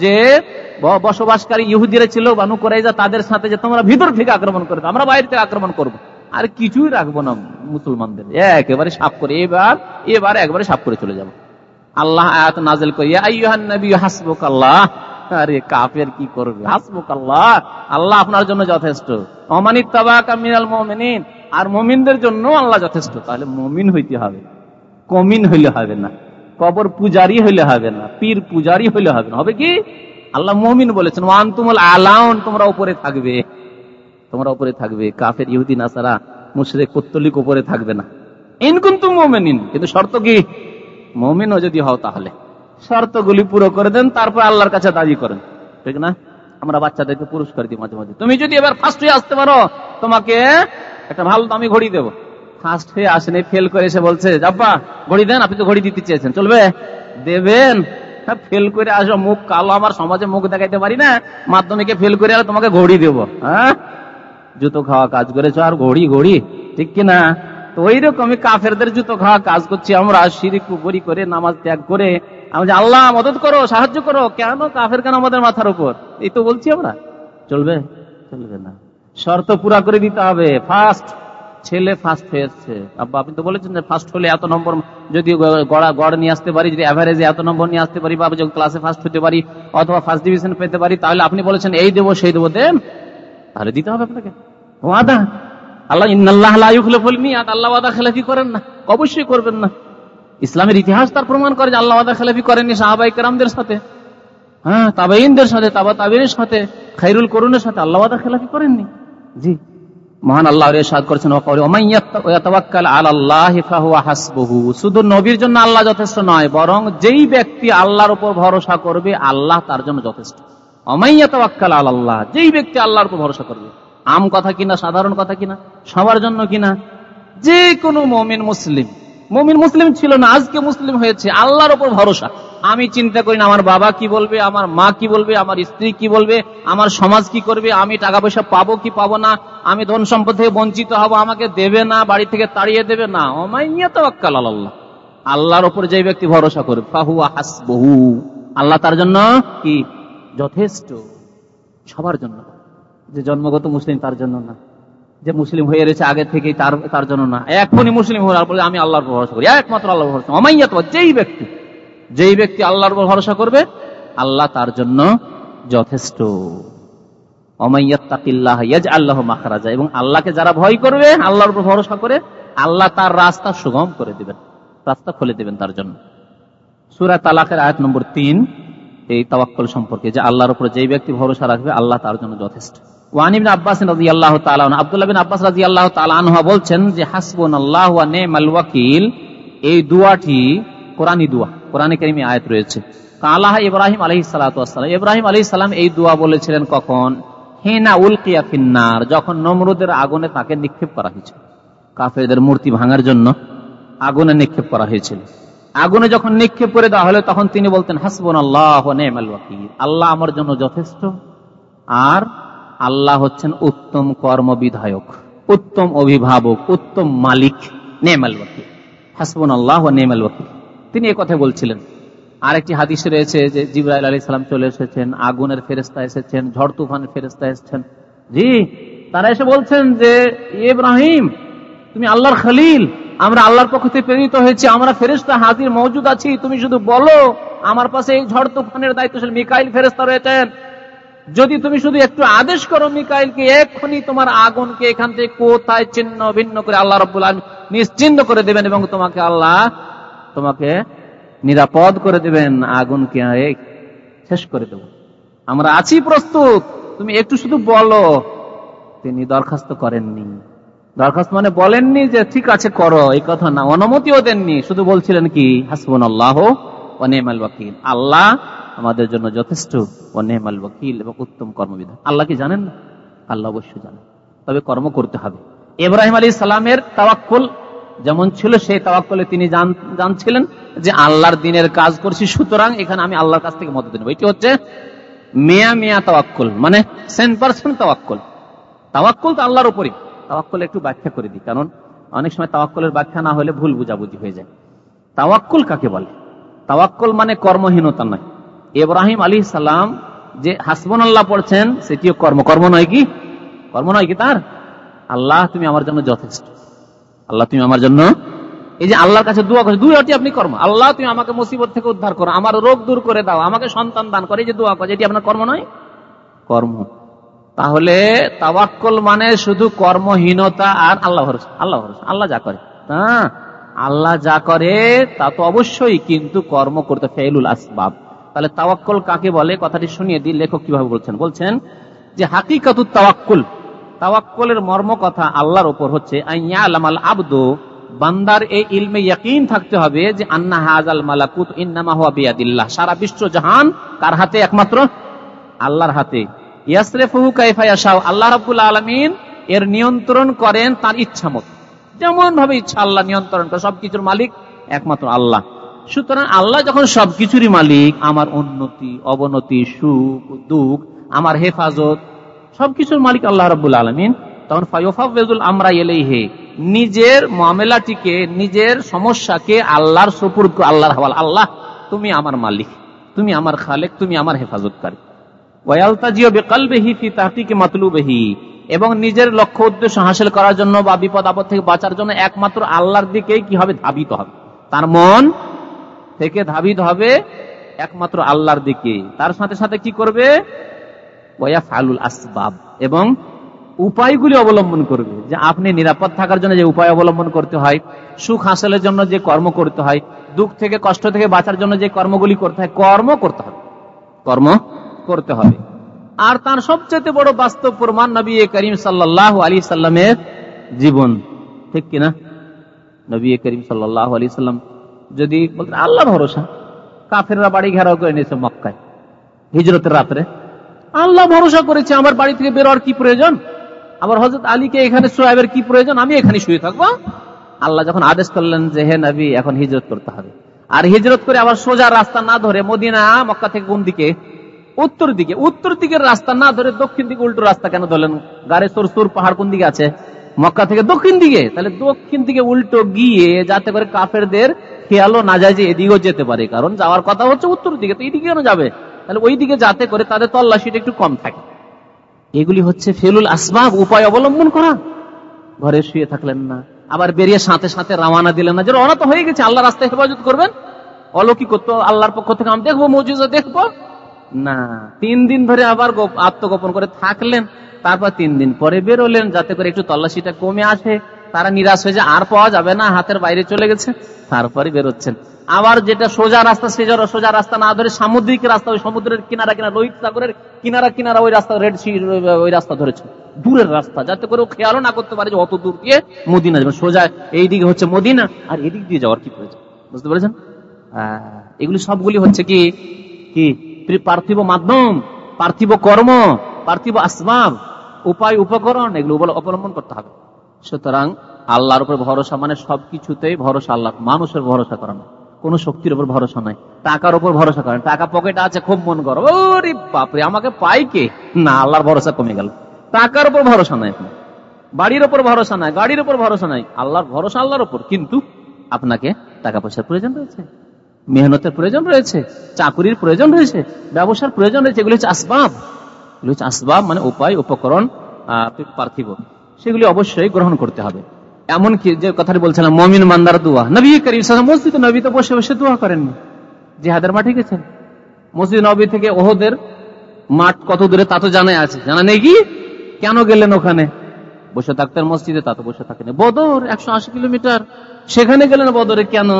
যে বসবাসকারী ইহুদিরা ছিল, বানু কোরাইজা তাদের সাথে যে তোমরা ভিতর থেকে আক্রমণ করবে, আমরা বাইরে থেকে আক্রমণ করব। আর কিছুই রাখব না মুসলমানদের। একেবারে সাফ করে, এবার এবার একবারে সাফ করে চলে যাব। আল্লাহ আয়াত নাজেল করি নবী হাসবুক আল্লাহ আরে কাফের কি করবে? হাসবুক আল্লাহ আল্লাহ আপনার জন্য যথেষ্ট। অমানিত মিনাল মুমিনিন, আর মুমিনদের জন্য আল্লাহ যথেষ্ট। তাহলে মমিন হইতে হবে। কমিন হইলে হবে না। কবর পূজারি হইলে হবে না। পীর পূজারি হইলে হবে না। হবে কি? আল্লাহ মমিন বলেছেন ওয়ান তুমল আলাউন তোমরা উপরে থাকবে। তোমরা উপরে থাকবে। কাফের ইহুদি নাসারা মুশরেক পত্তলিক উপরে থাকবে না। ইনকুন তু মোমেনিন। কিন্তু শর্ত কি? মমিনও যদি হও তাহলে। শর্তগুলি পুরো করে দেন তারপর আল্লাহর কাছে দাবি করেন। ঠিক না? আমরা বাচ্চাদেরকে পুরস্কার দিই মাঝে মাঝে। তুমি যদি এবার ফার্স্ট হয়ে আসতে পারো তোমাকে একটা ভালো দামি ঘড়ি দেবো। ফার্স্ট হয়ে আসেনি ফেল করে এসে বলছে যাব্বা ঘড়ি দেন আপনি তো ঘড়ি দিতে চেয়েছেন চলবে? দেবেন। ফেল হ্যাঁ, করে আসো মুখ কালো আমার সমাজে মুখ দেখাইতে পারি না। মাধ্যমিকে ফেল করে আর তোমাকে ঘড়ি দেবো। হ্যাঁ? জুতো খাওয়া কাজ করেছ আর ঘড়ি ঘড়ি, ঠিক কিনা? তো ওই কাফেরদের জুতো খাওয়া কাজ করছি আমরা সিঁড়ি করে, নামাজ ত্যাগ করে। আমরা আল্লাহ মদত করো, সাহায্য করো। কেন কাফের কেন আমাদের মাথার উপর? এই তো বলছি আমরা। চলবে? চলবে না। শর্ত পুরা করে দিতে হবে। ফার্স্ট ছেলে ফার্স্ট হয়েছে আব্বা, আপনি তো বলেছেন যে ফার্স্ট হলে এত নম্বর, যদি গড়া, গড় নিয়ে আসতে পারি, যদি অ্যাভারেজে এত নম্বর নিয়ে আসতে পারি, বা যদি ক্লাসে ফার্স্ট হতে পারি, অথবা ফার্স্ট ডিভিশন পেতে পারি, তাহলে আপনি বলেছেন, এই দেবো, সেই দেবো, দেন। তাহলে দিতে হবে আপনাকে। ওয়াদা। আল্লাহ, ইন্নাল্লাহ মিয়াদ। আল্লাহ ওয়াদা খেলাফি করেন না। অবশ্যই করবেন না। ইসলামের ইতিহাস তার প্রমাণ করে যে আল্লাহ ওয়াদা খেলাফি করেননি সাহাবাই কেরামদের সাথে। হ্যাঁ তাবাইনদের সাথে, তাবা তাবিনের সাথে, খাইরুল করুনের সাথে আল্লাহ ওয়াদা খেলাফি করেননি। জি। মহান আল্লাহ রেশাদ করছেন শুধু নবীর জন্য আল্লাহ যথেষ্ট নয়, বরং যেই ব্যক্তি আল্লাহর উপর ভরসা করবে, আল্লাহ তার জন্য যথেষ্ট। আল্লাহ যেই ব্যক্তি আল্লাহর উপর ভরসা করবে। আম কথা কিনা, সাধারণ কথা কিনা, সবার জন্য কিনা, যে কোনো মমিন মুসলিম। মমিন মুসলিম ছিল না, আজকে মুসলিম হয়েছে, আল্লাহর উপর ভরসা। আমি চিন্তা করি না, আমার বাবা কি বলবে, আমার মা কি বলবে, আমার স্ত্রী কি বলবে, আমার সমাজ কি করবে, আমি টাকা পয়সা পাবো কি পাবো না, আমি ধন সম্পদ থেকে বঞ্চিত হব, আমাকে দেবে না, বাড়ি থেকে তাড়িয়ে দেবে না। আল্লাহ আল্লাহর ওপর যে ব্যক্তি ভরসা করবে আল্লাহ তার জন্য কি? যথেষ্ট সবার জন্য। যে জন্মগত মুসলিম তার জন্য না। যে মুসলিম হয়ে রয়েছে আগে থেকেই তার তার জন্য না। এখনই মুসলিম হওয়ার পরে আমি আল্লাহর ভরসা করি। একমাত্র আল্লাহ ভরসা অমাইয়া তো যেই ব্যক্তি যেই ব্যক্তি আল্লাহর ভরসা করবে, আল্লাহ তার জন্য যথেষ্ট। এবং আল্লাহকে যারা ভয় করবে, আল্লাহর উপর ভরসা করে, আল্লাহ তার রাস্তা সুগম করে দিবেন। রাস্তা খুলে দিবেন তার জন্য। সুরা তালাকের আয়াত নম্বর তিন। এই তাওয়াক্কল সম্পর্কে, যে আল্লাহর উপর যেই ব্যক্তি ভরসা রাখবে, আল্লাহ তার জন্য যথেষ্ট। ওয়ানিবিন আব্বাস রাজি আল্লাহ বিন আব্বাস রাজি আল্লাহ বলছেন যে আল্লাহ ওয়াকিল এই দুয়াটি কোরআনী দুয়া, কোরআনে আয়াত রয়েছে। ইব্রাহিম আলহি ইব্রাহিম আলহি সালাম এই দুয়া বলেছিলেন কখন? হেনা উলকিয়া ফিন্নার, যখন নমরুদের আগুনে তাকে নিক্ষেপ করা হয়েছিল। কাফেরদের মূর্তি ভাঙার জন্য আগুনে নিক্ষেপ করা হয়েছিল। আগুনে যখন নিক্ষেপ করে দেওয়া হলো, তখন তিনি বলতেন হাসবন আল্লাহ আল্লাহ আমার জন্য যথেষ্ট। আর আল্লাহ হচ্ছেন উত্তম কর্মবিধায়ক, উত্তম অভিভাবক, উত্তম মালিক, নেমাল হাসবন আল্লাহ নেমাল তিনি কথা বলছিলেন। আরেকটি হাদিস রয়েছে যে জিব্রাইল আলী সালাম চলে এসেছেন, আগুনের ফেরেস্তা এসেছেন, ঝড় তুফানের ফেরেস্তা এসেছেন। জি, তারা এসে বলছেন যে ইব্রাহিম, তুমি আল্লাহর খালিল। আমরা আল্লাহর পক্ষ থেকে প্রেরিত হয়েছি, আমরা ফেরেস্তা হাজির মজুদ আছি। তুমি শুধু বলো, আমার পাশে এই ঝড় তুফানের দায়িত্বশীল মিকাইল ফেরেস্তা রয়েছেন। যদি তুমি শুধু একটু আদেশ করো মিকাইলকে, এক্ষুনি তোমার আগুনকে এখান থেকে কোথায় চিহ্ন ভিন্ন করে আল্লাহ রব্বুল নিশ্চিন্ন করে দেবেন এবং তোমাকে আল্লাহ তোমাকে নিরাপদ করে দেবেন, আগুনকে শেষ করে দেব। আমরা আছি প্রস্তুত। তুমি একটু শুধু বলো, তিনি দরখাস্ত করেননি। দরখাস্ত মানে বলেননি যে, ঠিক আছে, করো, এই কথা না। অনুমতিও দেননি। শুধু বলছিলেন কি হাসবুন আল্লাহ ওয়াকিল। আল্লাহ আমাদের জন্য যথেষ্ট ও ওয়াকিল এবং উত্তম কর্মবিধান। আল্লাহ কি জানেন? না আল্লাহ অবশ্যই জানেন। তবে কর্ম করতে হবে। ইব্রাহিম আলী সালামের তাওয়াক্কুল যেমন ছিল, সেই তাওয়াক্কলে তিনি জানছিলেন যে, আল্লাহর দিনের কাজ করছি, সুতরাং এখানে আমি আল্লাহর কাছ থেকে মদত নেব। এটি হচ্ছে মেয়া মেয়া তাওয়াক্কুল মানে সেন পার্সেন্ট তাওয়াক্কুল। তাওয়াক্কুল তো আল্লাহর উপরই। তাওয়াক্কুল একটু ব্যাখ্যা করে দিই, কারণ অনেক সময় তাওয়াক্কুলের ব্যাখ্যা না হলে ভুল বুঝাবুঝি হয়ে যায়। তাওয়াক্কুল কাকে বলে? তাওয়াক্কুল মানে কর্মহীনতা নয়। ইব্রাহিম আলী সালাম যে হাসবন আল্লাহ পড়ছেন, সেটিও কর্ম। কর্ম নয় কি? কর্ম নয় কি তার? আল্লাহ, তুমি আমার জন্য যথেষ্ট। আল্লাহ, তুমি আমার জন্য এই যে আল্লাহর কাছে দোয়া করছে দুইটি আপনি কর্ম। আল্লাহ, তুমি আমাকে মুসিবত থেকে উদ্ধার করো, আমার রোগ দূর করে দাও, আমাকে সন্তান দান করে যে দোয়া করে এটি আপনার কর্ম নয়? কর্ম। তাহলে তাওয়াক্কল মানে শুধু কর্মহীনতা আর আল্লাহ আল্লাহ আল্লাহ যা করে। হ্যাঁ? আল্লাহ যা করে, তা তো অবশ্যই কিন্তু কর্ম করতে ফেলুল আসবাব। তাহলে তাওয়াক্কল কাকে বলে? কথাটি শুনিয়ে দিই লেখক কীভাবে বলছেন? বলছেন যে, হাকিকাতু তাওয়াক্কুল, তাওয়াক্কলের মর্ম কথা আল্লাহর উপর হচ্ছে আব্দু, বান্দার এই ইলমে ইয়াকিন থাকতে হবে যে, আন্না হাজাল মালাকুত ইন্নামা হুয়া বিয়াদিল্লাহ। সারা বিশ্ব জাহান কার হাতে? একমাত্র আল্লাহর হাতে। আল্লাহ রাব্বুল আলামিন এর নিয়ন্ত্রণ করেন তার ইচ্ছা যেমন ভাবে ইচ্ছা আল্লাহ নিয়ন্ত্রণ করে, সবকিছুর মালিক একমাত্র আল্লাহ। সুতরাং আল্লাহ যখন সবকিছুরই মালিক, আমার উন্নতি, অবনতি, সুখ, দুঃখ, আমার হেফাজত, সবকিছুর মালিক আল্লাহ আলমিন, তখন আমরা এলেই হে নিজের মামেলাটিকে, নিজের সমস্যাকে আল্লাহর আল্লাহর হওয়াল, আল্লাহ, তুমি আমার মালিক, তুমি আমার খালেক, তুমি আমার হেফাজতকারী। এবং নিজের লক্ষ্য উদ্দেশ্য হাসিল করার জন্য বা বিপদ আপদ থেকে বাঁচার জন্য একমাত্র আল্লাহর দিকেই কি হবে ধাবিত হবে? তার মন থেকে ধাবিত হবে একমাত্র আল্লাহর দিকে। তার সাথে সাথে কি করবে? আসবাব। এবং উপায়গুলি অবলম্বন করবে। যে আপনি নিরাপদ থাকার জন্য যে উপায় অবলম্বন করতে হয়, সুখ হাসিলের জন্য যে কর্ম করতে হয়, দুঃখ থেকে কষ্ট থেকে বাঁচার জন্য যে কর্মগুলি করতে হয়, কর্ম করতে হবে। কর্ম করতে হবে। আর তার সবচেয়ে বড় বাস্তব প্রমাণ নবী করিম সাল্লাহ আলী সাল্লামের জীবন। ঠিক কিনা নবী করিম সাল্লাহ আলী সাল্লাম যদি বলতে আল্লাহ ভরসা। কাফেররা বাড়ি ঘেরাও করে নিয়েছে মক্কায়, হিজরতের রাত্রে। আল্লাহ ভরসা করেছে, আমার বাড়ি থেকে বেরোয়ার কি প্রয়োজন? আবার হজরত আলীকে এখানে সোয়াবের কি প্রয়োজন? আমি এখানে শুয়ে থাকব। আল্লাহ যখন আদেশ করলেন যে, হে নবী, এখন হিজরত করতে হবে। আর হিজরত করে আবার সোজা রাস্তা না ধরে মদিনা, মক্কা থেকে কোন দিকে উত্তর দিকে, উত্তর দিকের রাস্তা না ধরে দক্ষিণ দিকে উল্টো রাস্তা কেন ধরলেন? গাড়ি সুর সুর পাহাড় কোন দিকে আছে? মক্কা থেকে দক্ষিণ দিকে। তাহলে দক্ষিণ দিকে উল্টো গিয়ে যাতে করে কাফেরদের খেয়ালও না যায় যে এদিকেও যেতে পারে। কারণ যাওয়ার কথা হচ্ছে উত্তর দিকে, তো এইদিকে কেন যাবে? তাহলে ওই দিকে যাতে করে তাদের তল্লাশিটা একটু কম থাকে। এগুলি হচ্ছে ফেলুল আসবাব, উপায় অবলম্বন করা। ঘরে শুয়ে থাকলেন না। আবার বেরিয়ে সাথে সাথে রওনা দিলেন না। যে রওনা তো হয়ে গেছে আল্লাহ রাস্তায় হেফাজত করবেন। অলৌকিক তো আল্লাহর পক্ষ থেকে আমি দেখব, মজুজা দেখব। না। তিন দিন ধরে আবার আত্মগোপন করে থাকলেন, তারপর তিন দিন পরে বেরোলেন, যাতে করে একটু তল্লাশিটা কমে আসে। তারা নিরাশ হয়ে যায় আর পাওয়া যাবে না, হাতের বাইরে চলে গেছে, তারপরে বেরোচ্ছেন। আবার যেটা সোজা রাস্তা, সে সোজা রাস্তা না ধরে সামুদ্রিক রাস্তা, ওই সমুদ্রের কিনারা কিনারা রোহিত সাগরের কিনারা কিনারা, ওই রাস্তা, রেড সি ওই রাস্তা ধরেছে। দূরের রাস্তা, যাতে করে ও খেয়ালও না করতে পারে যে অত দূর দিয়ে মদিনা যাবে। সোজা এই দিকে হচ্ছে মদিনা, আর এদিক দিয়ে যাওয়ার কি প্রয়োজন? বুঝতে পেরেছেন? এগুলি সবগুলি হচ্ছে কি কি? পার্থিব মাধ্যম, পার্থিব কর্ম, পার্থিব আসবাব, উপায়, উপকরণ, এগুলো অবলম্বন করতে হবে। সুতরাং আল্লাহর উপর ভরসা মানে সবকিছুতেই ভরসা, আল্লাহ মানুষের ভরসা করানো। কোন শক্তির উপর ভরসা নাই। টাকার উপর ভরসা করেন। টাকা পকেটে আছে, খুব মন করো বাপরে, আমাকে পাই কে? না, আল্লাহর ভরসা কমে গেল। টাকার উপর ভরসা নাই বাড়ির উপর ভরসা নাই, গাড়ির উপর ভরসা নাই। আল্লাহর ভরসা আল্লাহর উপর। কিন্তু আপনাকে টাকা পয়সার প্রয়োজন রয়েছে। মেহনতের প্রয়োজন রয়েছে, চাকুরির প্রয়োজন রয়েছে, ব্যবসার প্রয়োজন রয়েছে, এগুলি হচ্ছে আসবাব। এগুলি হচ্ছে আসবাব মানে উপায়, উপকরণ পার্থিব। সেগুলি অবশ্যই গ্রহণ করতে হবে। এমনকি যে কথাটি বলছিলাম, মমিন মান্দার দোয়া। নবী করিম মসজিদ নবী তো বসে বসে দোয়া করেননি। জেহাদের মাঠে গেছেন। মসজিদ নবী থেকে ওহদের মাঠ কত দূরে তা তো জানাই আছে। জানা নেই কি? কেন গেলেন ওখানে? বসে থাকতেন মসজিদে, তা তো বসে থাকেন। বদর একশো আশি কিলোমিটার। সেখানে গেলেন বদরে কেন?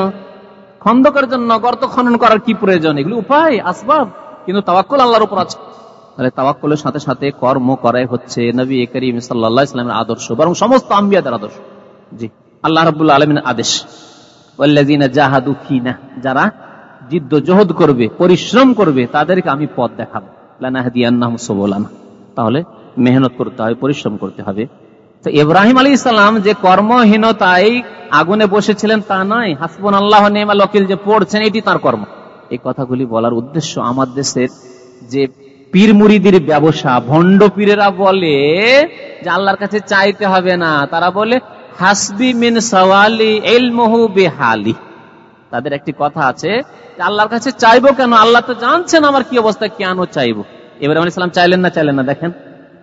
খন্দকের জন্য গর্ত খনন করার কি প্রয়োজন? এগুলি উপায়, আসবাব। কিন্তু তাওয়াক্কুল আল্লাহর উপর আছে। তাহলে তাওয়াক্কুলের সাথে সাথে কর্ম করাই হচ্ছে নবী করিম সাল্লাহ ইসলামের আদর্শ বরং সমস্ত আম্বিয়াদের আদর্শ। জি। আল্লাহ রবুল্লা আলমিনের আদেশ। যারা জিদ্দ, জহদ করবে, পরিশ্রম করবে, তাদেরকে আমি পথ দেখাবো। তাহলে মেহনত করতে হবে, পরিশ্রম করতে হবে। তো ইব্রাহিম আলী ইসলাম যে কর্মহীনতায় আগুনে বসেছিলেন তা নয়। হাসবন আল্লাহ নেমা লকিল যে পড়ছেন, এটি তার কর্ম। এই কথাগুলি বলার উদ্দেশ্য আমার দেশের যে পীর মুড়িদির ব্যবসা, ভণ্ড পীরেরা বলে যে আল্লাহর কাছে চাইতে হবে না। তারা বলে, হাসবি মিন সওয়ালি এলমহু বেহালি। তাদের একটি কথা আছে আল্লাহর কাছে চাইব কেন? আল্লাহ তো জানছেন আমার কি অবস্থা, কেন চাইব। এবার ইসলাম চাইলেন না চাইলেন না। দেখেন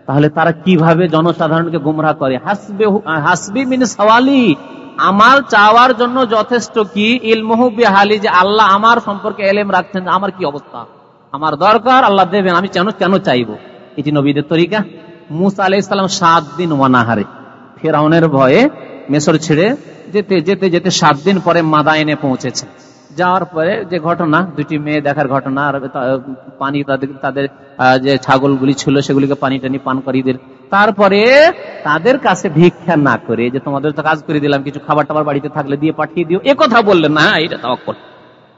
তাহলে তারা কীভাবে জনসাধারণকে গুমরা করে? হাসবে হাসবি মিন সওয়ালি। আমার চাওয়ার জন্য যথেষ্ট কি? ইলমহু বেহালি, যে আল্লাহ আমার সম্পর্কে এলেম রাখছেন, আমার কি অবস্থা? আমার দরকার, আল্লাহ দেবেন, আমি কেন কেন চাইব? এটি নবীদের তরিকা। মুসা আলাহ ইসলাম সাত দিন ওয়ানাহারে ফেরাউনের ভয়ে মেসর ছেড়ে যেতে যেতে যেতে সাত দিন পরে মাদায়নে পৌঁছেছে। যাওয়ার পরে যে ঘটনা দুটি মেয়ে দেখার ঘটনা, আর পানি তাদের তাদের যে ছাগলগুলি ছিল সেগুলিকে পানি টানি পান করিয়ে দিল। তারপরে তাদের কাছে ভিক্ষা না করে যে তোমাদের তো কাজ করে দিলাম, কিছু খাবার টাবার বাড়িতে থাকলে দিয়ে পাঠিয়ে দিও। এ কথা বললেন না, এটা তাওয়াক্কল।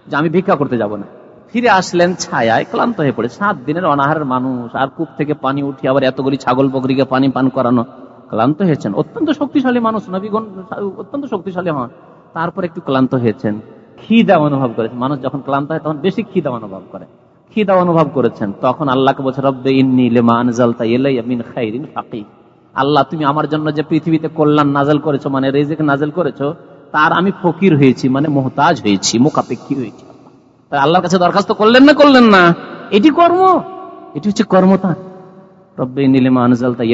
যে আমি ভিক্ষা করতে যাব না। ফিরে আসলেন ছায়ায়, ক্লান্ত হয়ে পড়ে। সাত দিনের অনাহারের মানুষ, আর কূপ থেকে পানি উঠিয়ে আবার এতগুলি ছাগল বকরিকে পানি পান করানো। ক্লান্ত হয়েছেন। অত্যন্ত শক্তিশালী মানুষ, নবীগণ, অত্যন্ত শক্তিশালী হন। তারপর একটু ক্লান্ত হয়েছেন। খিদা অনুভব করেছেন মানুষ যখন ক্লান্ত হয়, তখন বেশি খিদা অনুভব করে। খিদা অনুভব করেছেন। তখন আল্লাহকে বলছে, রব্বে ইন্নি লেমান মিন আল্লাহ, তুমি আমার জন্য যে পৃথিবীতে কল্যাণ নাজল করেছ মানে রেজেক নাজল করেছ, তার আমি ফকির হয়েছি মানে মোহতাজ হয়েছি মোকাপেক্ষী হয়েছি। আল্লাহর কাছে দরখাস্ত করলেন না করলেন না? এটি কর্ম। এটি হচ্ছে কর্মতা রব্বে নীলিমা আনজালতা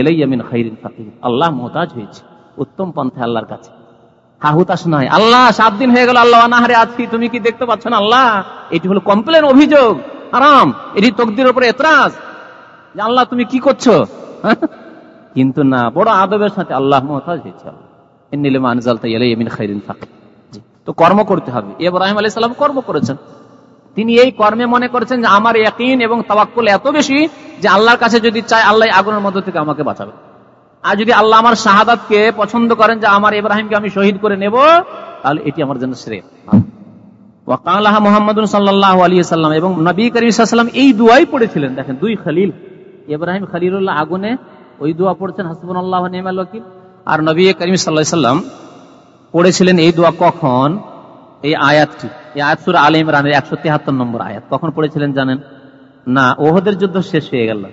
খাইরিন ফাকির আল্লাহ মোহতাজ হয়েছে, উত্তম পন্থে আল্লাহর কাছে। হাহুতাস নয়। আল্লাহ, সাত দিন হয়ে গেল, আল্লাহ, অনাহারে আছি। তুমি কি দেখতে পাচ্ছ না? আল্লাহ, এটি হলো কমপ্লেন অভিযোগ। আরাম এটি তকদির উপরে এতরাজ। যে আল্লাহ, তুমি কি করছ? কিন্তু না, বড় আদবের সাথে আল্লাহ তো কর্ম করতে হবে। ইব্রাহিম আলী সাল্লাম কর্ম করেছেন। তিনি এই কর্মে মনে করেছেন যে আমার একইন এবং তাওয়াক্কুল এত বেশি যে আল্লাহর কাছে যদি চাই আল্লাহ আগুনের মধ্য থেকে আমাকে বাঁচাবে। আর যদি আল্লাহ আমার শাহাদাতকে পছন্দ করেন যে আমার ইব্রাহিমকে আমি শহীদ করে নেব, তাহলে এটি আমার জন্য শ্রেয়। মোহাম্মদ এবং নবী করিম এই দুয়াই পড়েছিলেন। দেখেন, দুই খালিল। ইব্রাহিম আগুনে ওই দোয়া পড়ছেন আল্লাহ আর নবী করিম সাল্লাম পড়েছিলেন এই দোয়া কখন? এই একশো নম্বর আয়াত। পড়েছিলেন জানেন? না, ওহদের যুদ্ধ শেষ হয়ে গেল।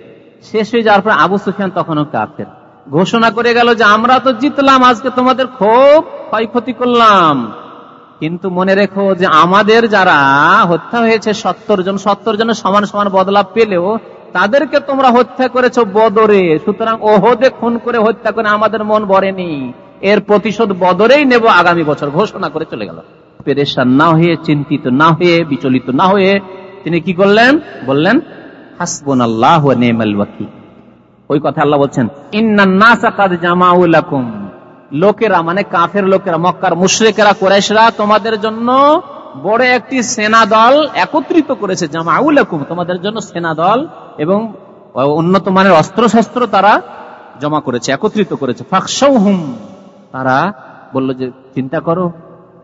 শেষ হয়ে যাওয়ার পর আবু সুফিয়ান তখনও কাফের। ঘোষণা করে গেল যে আমরা তো জিতলাম, আজকে তোমাদের খুব ক্ষয়ক্ষতি করলাম। কিন্তু মনে রেখো যে আমাদের যারা হত্যা হয়েছে সত্তর জন, সত্তর জনের সমান সমান বদলা পেলেও তাদেরকে তোমরা হত্যা করেছ বদরে। সুতরাং ওহদে খুন করে হত্যা করে আমাদের মন ভরেনি। এর প্রতিশোধ বদরেই নেব আগামী বছর, ঘোষণা করে চলে গেল। পেরেশান না হয়ে, চিন্তিত না হয়ে, বিচলিত না হয়ে তিনি কি করলেন? বললেন হাসবন আল্লাহ নেমাল ওই কথা আল্লাহ বলছেন জামাউলাকুম লোকেরা মানে কাফের লোকেরা, মক্কার মুশরিকেরা, কোরাইশরা তোমাদের জন্য বড় একটি সেনা দল একত্রিত করেছে জামাউলাকুম তোমাদের জন্য সেনা দল এবং উন্নত মানের অস্ত্র শস্ত্র তারা জমা করেছে, একত্রিত করেছে। ফাকসৌহুম তারা বলল যে, চিন্তা করো,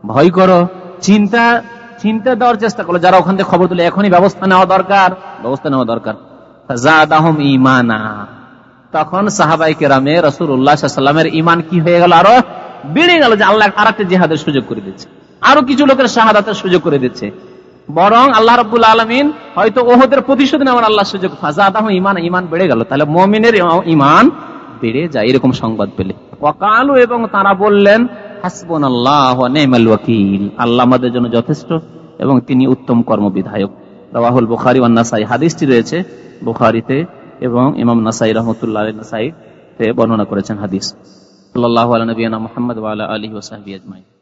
ভয় করো, চিন্তা চিন্তা দেওয়ার চেষ্টা করল যারা ওখান থেকে খবর তুলে, এখনই ব্যবস্থা নেওয়া দরকার। ব্যবস্থা নেওয়া দরকার। তখন সাহাবাই কেরামে রসুল উল্লাহামের ইমান কি হয়ে গেল? আরও বেড়ে গেল যে আল্লাহ আর একটা জেহাদের সুযোগ করে দিচ্ছে। আরও কিছু লোকের শাহাদাতের সুযোগ করে দিচ্ছে। বরং আল্লাহ রবুল আলমিন হয়তো ওহদের প্রতিশোধ নেওয়ার আল্লাহ সুযোগ ফাজাদাহ ইমান ইমান বেড়ে গেল। তাহলে মমিনের ইমান বেড়ে যায় এরকম সংবাদ পেলে। অকালু এবং তারা বললেন হাসবন আল্লাহ নেমাল ওয়াকিল। আল্লাহ আমাদের জন্য যথেষ্ট এবং তিনি উত্তম কর্মবিধায়ক। রাহুল বুখারি ওয়ান্নাসাই হাদিসটি রয়েছে বুখারিতে এবং ইমাম নাসাই রহমতুল্লাহ নাসাই বর্ণনা করেছেন হাদিস। সাল্লাহ আলী নবীনা মোহাম্মদ আলী ওসাহাবি আজমাই